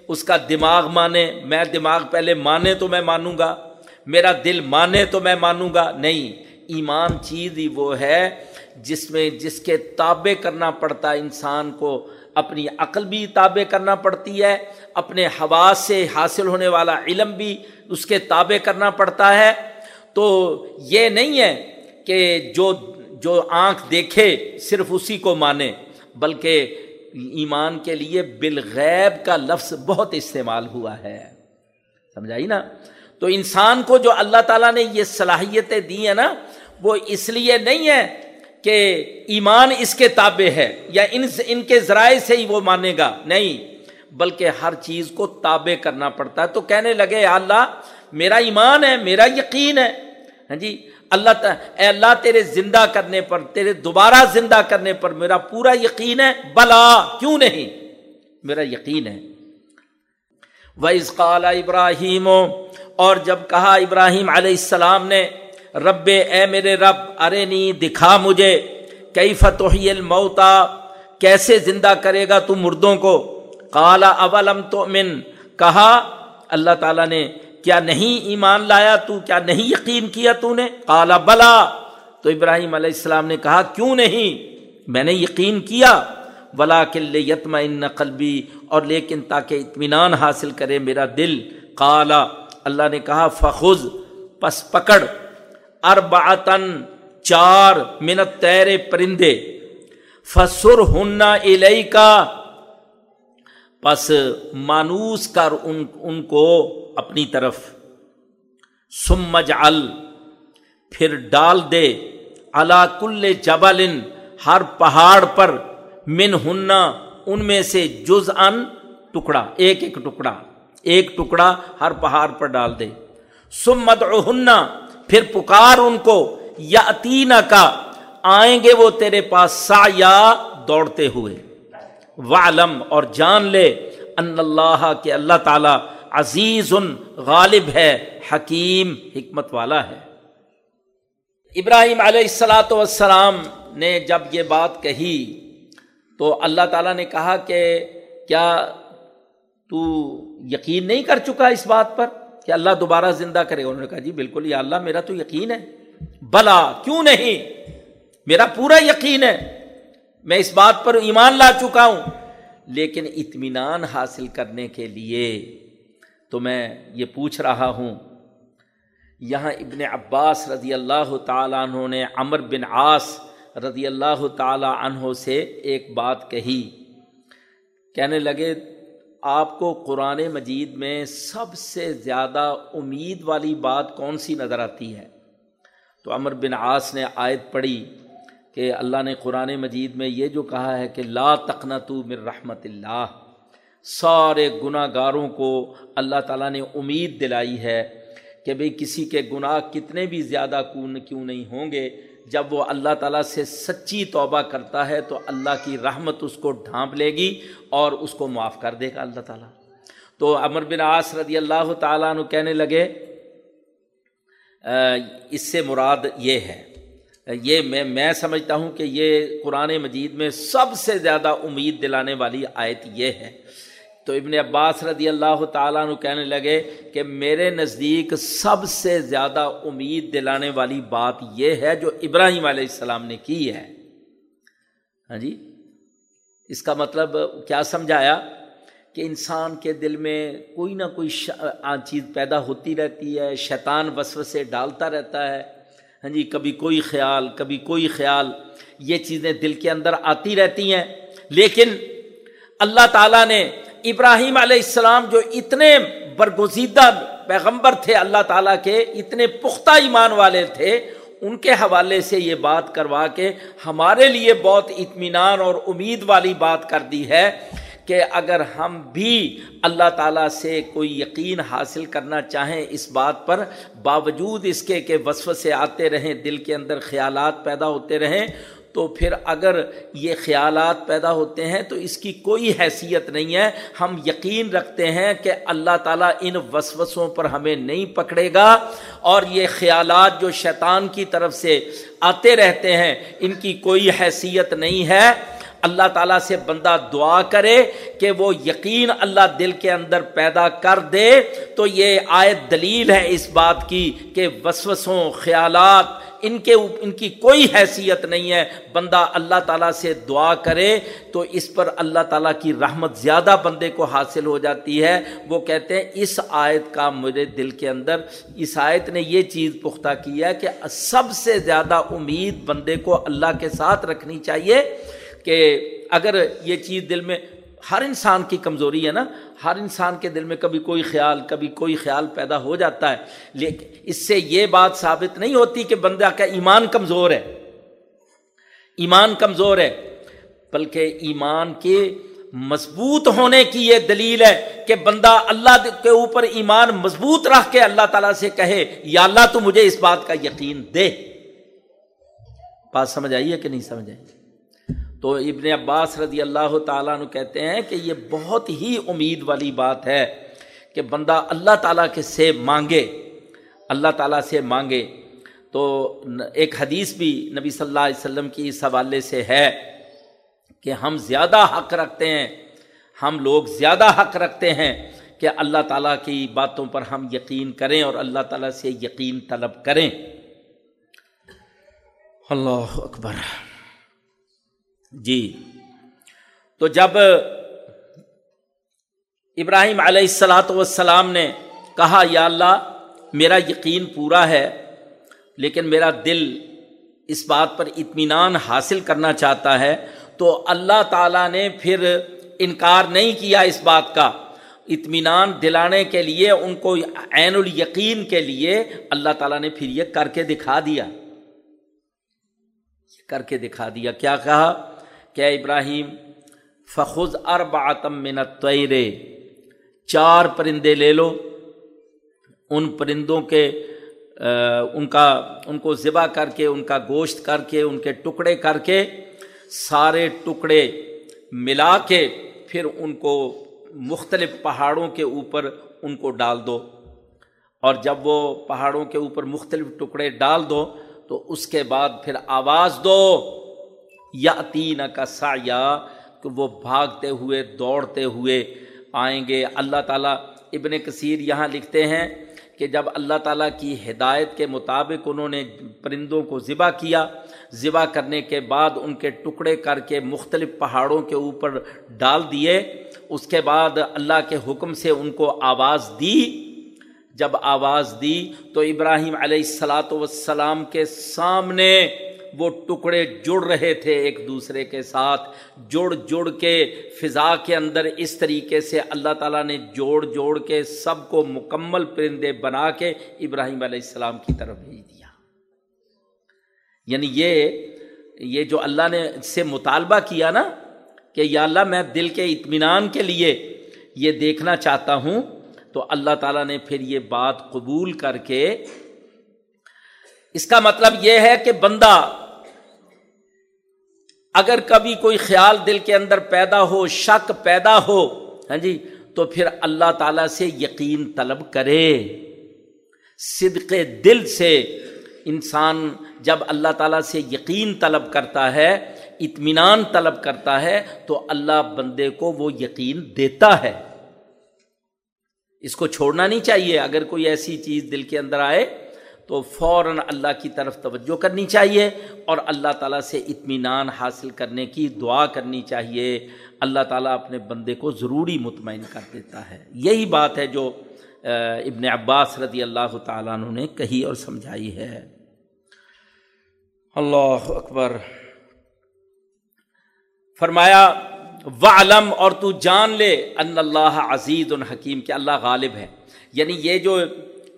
اس کا دماغ مانے، میں دماغ پہلے مانے تو میں مانوں گا، میرا دل مانے تو میں مانوں گا۔ نہیں، ایمان چیز ہی وہ ہے جس میں جس کے تابع کرنا پڑتا انسان کو۔ اپنی عقل بھی تابع کرنا پڑتی ہے، اپنے حواس سے حاصل ہونے والا علم بھی اس کے تابع کرنا پڑتا ہے۔ تو یہ نہیں ہے کہ جو جو آنکھ دیکھے صرف اسی کو مانے، بلکہ ایمان کے لیے بالغیب کا لفظ بہت استعمال ہوا ہے۔ سمجھائی نا؟ تو انسان کو جو اللہ تعالیٰ نے یہ صلاحیتیں دی ہیں نا، وہ اس لیے نہیں ہے کہ ایمان اس کے تابع ہے یا ان سے ان کے ذرائع سے ہی وہ مانے گا؟ نہیں، بلکہ ہر چیز کو تابع کرنا پڑتا ہے۔ تو کہنے لگے اللہ، میرا ایمان ہے، میرا یقین ہے۔ ہاں جی اللہ اے اللہ، تیرے زندہ کرنے پر، تیرے دوبارہ زندہ کرنے پر میرا پورا یقین ہے۔ بلا، کیوں نہیں؟ میرا یقین ہے۔ وز قال ابراہیم اور جب کہا ابراہیم علیہ السلام نے رب اے میرے رب، ارے نی، دکھا مجھے۔ کئی فتح الموتا کیسے زندہ کرے گا تو مردوں کو؟ کالا اولم تو من کہا، اللہ تعالیٰ نے، کیا نہیں ایمان لایا تو، کیا نہیں یقین کیا تو نے؟ کالا بلا۔ تو ابراہیم علیہ السلام نے کہا، کیوں نہیں؟ میں نے یقین کیا۔ بلا کل یتم ان قلبی، اور لیکن تاکہ اطمینان حاصل کرے میرا دل۔ کالا اللہ نے کہا، فخذ، پس پکڑ۔ اربعتن چار منت تیرے پرندے۔ فسر ہننا الئی کا پس مانوس کر ان ان کو اپنی طرف۔ سمج ال پھر ڈال دے۔ اللہ کل جبل۔ ہر پہاڑ پر۔ من ہننا ان میں سے جز ان ٹکڑا۔ ایک ایک ٹکڑا۔ ایک ٹکڑا ہر پہاڑ پر ڈال دے۔ سمد ہننا پھر پکار ان کو یا اتینا کا، آئیں گے وہ تیرے پاس سا یا دوڑتے ہوئے۔ والم اور جان لے ان اللہ کے اللہ تعالی عزیز غالب ہے، حکیم، حکمت والا ہے۔ ابراہیم علیہ السلاۃ والسلام نے جب یہ بات کہی تو اللہ تعالیٰ نے کہا کہ کیا تو یقین نہیں کر چکا اس بات پر؟ کہ اللہ دوبارہ زندہ کرے انہوں نے کہا جی بالکل، یا اللہ میرا تو یقین ہے۔ بلا، کیوں نہیں؟ میرا پورا یقین ہے۔ میں اس بات پر ایمان لا چکا ہوں۔ لیکن اطمینان حاصل کرنے کے لیے تو میں یہ پوچھ رہا ہوں۔ یہاں ابن عباس رضی اللہ تعالیٰ عنہ نے امر بن عاص رضی اللہ تعالیٰ عنہ سے ایک بات کہی۔ کہنے لگے آپ کو قرآن مجید میں سب سے زیادہ امید والی بات کون سی نظر آتی ہے؟ تو امر بن عاص نے آیت پڑھی کہ اللہ نے قرآن مجید میں یہ جو کہا ہے کہ لا تقنتو من رحمت اللہ، سارے گناہ گاروں کو اللہ تعالیٰ نے امید دلائی ہے کہ بھئی کسی کے گناہ کتنے بھی زیادہ کون کیوں نہیں ہوں گے جب وہ اللہ تعالیٰ سے سچی توبہ کرتا ہے تو اللہ کی رحمت اس کو ڈھانپ لے گی اور اس کو معاف کر دے گا اللہ تعالیٰ۔ تو امر بن عاص رضی اللہ تعالیٰ عنہ کہنے لگے اس سے مراد یہ ہے، یہ میں میں سمجھتا ہوں کہ یہ قرآن مجید میں سب سے زیادہ امید دلانے والی آیت یہ ہے۔ تو ابن عباس رضی اللہ تعالیٰ عنہ کہنے لگے کہ میرے نزدیک سب سے زیادہ امید دلانے والی بات یہ ہے جو ابراہیم علیہ السلام نے کی ہے۔ ہاں جی؟ اس کا مطلب کیا سمجھایا؟ کہ انسان کے دل میں کوئی نہ کوئی چیز پیدا ہوتی رہتی ہے، شیطان وسو سے ڈالتا رہتا ہے۔ ہاں جی؟ کبھی کوئی خیال، کبھی کوئی خیال، یہ چیزیں دل کے اندر آتی رہتی ہیں۔ لیکن اللہ تعالیٰ نے ابراہیم علیہ السلام جو اتنے برگزیدہ پیغمبر تھے، اللہ تعالیٰ کے اتنے پختہ ایمان والے تھے، ان کے حوالے سے یہ بات کروا کے ہمارے لیے بہت اطمینان اور امید والی بات کر دی ہے کہ اگر ہم بھی اللہ تعالیٰ سے کوئی یقین حاصل کرنا چاہیں اس بات پر، باوجود اس کے کہ وصف سے آتے رہیں، دل کے اندر خیالات پیدا ہوتے رہیں تو پھر اگر یہ خیالات پیدا ہوتے ہیں تو اس کی کوئی حیثیت نہیں ہے۔ ہم یقین رکھتے ہیں کہ اللہ تعالیٰ ان وسوسوں پر ہمیں نہیں پکڑے گا اور یہ خیالات جو شیطان کی طرف سے آتے رہتے ہیں، ان کی کوئی حیثیت نہیں ہے۔ اللہ تعالیٰ سے بندہ دعا کرے کہ وہ یقین اللہ دل کے اندر پیدا کر دے تو یہ آیت دلیل ہے اس بات کی کہ وسوسوں، خیالات، ان کے ان کی کوئی حیثیت نہیں ہے۔ بندہ اللہ تعالیٰ سے دعا کرے تو اس پر اللہ تعالیٰ کی رحمت زیادہ بندے کو حاصل ہو جاتی ہے۔ وہ کہتے ہیں، اس آیت کا میرے دل کے اندر، اس آیت نے یہ چیز پختہ کی ہے کہ سب سے زیادہ امید بندے کو اللہ کے ساتھ رکھنی چاہیے۔ کہ اگر یہ چیز دل میں ہر انسان کی کمزوری ہے نا، ہر انسان کے دل میں کبھی کوئی خیال، کبھی کوئی خیال پیدا ہو جاتا ہے، لیکن اس سے یہ بات ثابت نہیں ہوتی کہ بندہ کا ایمان کمزور ہے۔ ایمان کمزور ہے، بلکہ ایمان کے مضبوط ہونے کی یہ دلیل ہے کہ بندہ اللہ کے اوپر ایمان مضبوط رکھ کے اللہ تعالیٰ سے کہے، یا اللہ تو مجھے اس بات کا یقین دے۔ بات سمجھ آئیے کہ نہیں سمجھ آئی؟ تو ابن عباس رضی اللہ تعالیٰ عنہ کہتے ہیں کہ یہ بہت ہی امید والی بات ہے کہ بندہ اللہ تعالیٰ کے سے مانگے، اللہ تعالیٰ سے مانگے۔ تو ایک حدیث بھی نبی صلی اللہ علیہ وسلم کی اس حوالے سے ہے کہ ہم زیادہ حق رکھتے ہیں، ہم لوگ زیادہ حق رکھتے ہیں کہ اللہ تعالیٰ کی باتوں پر ہم یقین کریں اور اللہ تعالیٰ سے یقین طلب کریں۔ اللہ اکبر۔ جی۔ تو جب ابراہیم علیہ السلاۃ والسلام نے کہا، یا اللہ، میرا یقین پورا ہے، لیکن میرا دل اس بات پر اطمینان حاصل کرنا چاہتا ہے، تو اللہ تعالیٰ نے پھر انکار نہیں کیا اس بات کا۔ اطمینان دلانے کے لیے، ان کو عین الیقین کے لیے اللہ تعالیٰ نے پھر یہ کر کے دکھا دیا۔ کر کے دکھا دیا۔ کیا کہا؟ کہ ابراہیم؟ فخذ اربعتم من الطیر، چار پرندے لے لو۔ ان پرندوں کے ان کا، ان کو ذبح کر کے، ان کا گوشت کر کے، ان کے ٹکڑے کر کے سارے ٹکڑے ملا کے پھر ان کو مختلف پہاڑوں کے اوپر ان کو ڈال دو۔ اور جب وہ پہاڑوں کے اوپر مختلف ٹکڑے ڈال دو تو اس کے بعد پھر آواز دو۔ یا تین کا سا کہ وہ بھاگتے ہوئے، دوڑتے ہوئے آئیں گے۔ اللہ تعالیٰ ابن کثیر یہاں لکھتے ہیں کہ جب اللہ تعالیٰ کی ہدایت کے مطابق انہوں نے پرندوں کو ذبح کیا، ذبح کرنے کے بعد ان کے ٹکڑے کر کے مختلف پہاڑوں کے اوپر ڈال دیے۔ اس کے بعد اللہ کے حکم سے ان کو آواز دی۔ جب آواز دی تو ابراہیم علیہ السلاۃ وسلام کے سامنے وہ ٹکڑے جڑ رہے تھے ایک دوسرے کے ساتھ، جڑ جڑ کے فضا کے اندر اس طریقے سے اللہ تعالیٰ نے جوڑ جوڑ کے سب کو مکمل پرندے بنا کے ابراہیم علیہ السلام کی طرف بھیج دیا۔ یعنی یہ یہ جو اللہ نے سے مطالبہ کیا نا کہ یا اللہ میں دل کے اطمینان کے لیے یہ دیکھنا چاہتا ہوں، تو اللہ تعالیٰ نے پھر یہ بات قبول کر کے، اس کا مطلب یہ ہے کہ بندہ اگر کبھی کوئی خیال دل کے اندر پیدا ہو، شک پیدا ہو ہاں جی تو پھر اللہ تعالی سے یقین طلب کرے۔ صدق دل سے انسان جب اللہ تعالیٰ سے یقین طلب کرتا ہے، اطمینان طلب کرتا ہے، تو اللہ بندے کو وہ یقین دیتا ہے۔ اس کو چھوڑنا نہیں چاہیے۔ اگر کوئی ایسی چیز دل کے اندر آئے تو فوراً اللہ کی طرف توجہ کرنی چاہیے اور اللہ تعالیٰ سے اطمینان حاصل کرنے کی دعا کرنی چاہیے۔ اللہ تعالیٰ اپنے بندے کو ضروری مطمئن کر دیتا ہے۔ یہی بات ہے جو ابن عباس رضی اللہ تعالیٰ عنہ نے کہی اور سمجھائی ہے۔ اللہ اکبر۔ فرمایا و علم اور تو جان لے ان اللہ عزیز الحکیم کہ اللہ غالب ہے۔ یعنی یہ جو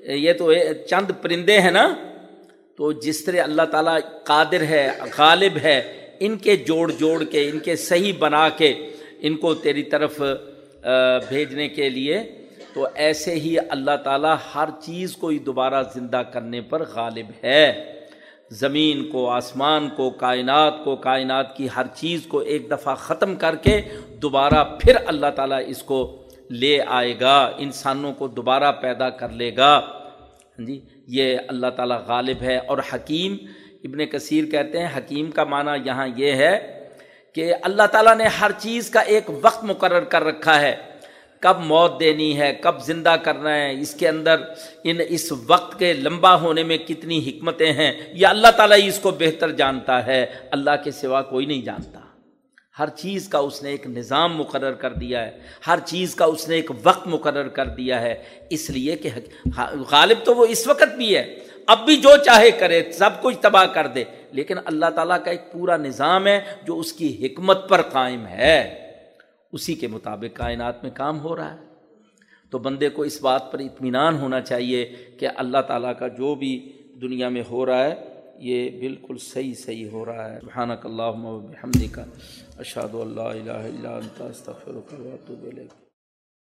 یہ تو چند پرندے ہیں نا، تو جس طرح اللہ تعالیٰ قادر ہے، غالب ہے، ان کے جوڑ جوڑ کے، ان کے صحیح بنا کے ان کو تیری طرف بھیجنے کے لیے، تو ایسے ہی اللہ تعالیٰ ہر چیز کو ہی دوبارہ زندہ کرنے پر غالب ہے۔ زمین کو، آسمان کو، کائنات کو، کائنات کی ہر چیز کو ایک دفعہ ختم کر کے دوبارہ پھر اللہ تعالیٰ اس کو لے آئے گا، انسانوں کو دوبارہ پیدا کر لے گا۔ ہاں جی یہ اللہ تعالیٰ غالب ہے اور حکیم۔ ابن کثیر کہتے ہیں، حکیم کا معنی یہاں یہ ہے کہ اللہ تعالیٰ نے ہر چیز کا ایک وقت مقرر کر رکھا ہے۔ کب موت دینی ہے، کب زندہ کرنا ہے، اس کے اندر ان، اس وقت کے لمبا ہونے میں کتنی حکمتیں ہیں۔ یہ اللہ تعالیٰ ہی اس کو بہتر جانتا ہے۔ اللہ کے سوا کوئی نہیں جانتا۔ ہر چیز کا اس نے ایک نظام مقرر کر دیا ہے، ہر چیز کا اس نے ایک وقت مقرر کر دیا ہے۔ اس لیے کہ غالب تو وہ اس وقت بھی ہے۔ اب بھی جو چاہے کرے، سب کچھ تباہ کر دے۔ لیکن اللہ تعالیٰ کا ایک پورا نظام ہے جو اس کی حکمت پر قائم ہے۔ اسی کے مطابق کائنات میں کام ہو رہا ہے۔ تو بندے کو اس بات پر اطمینان ہونا چاہیے کہ اللہ تعالیٰ کا جو بھی دنیا میں ہو رہا ہے یہ بالکل صحیح صحیح ہو رہا ہے۔ اللہ حمدی کا اشاد اللہ الہ الا انت، استغفرک و اتوب الیک۔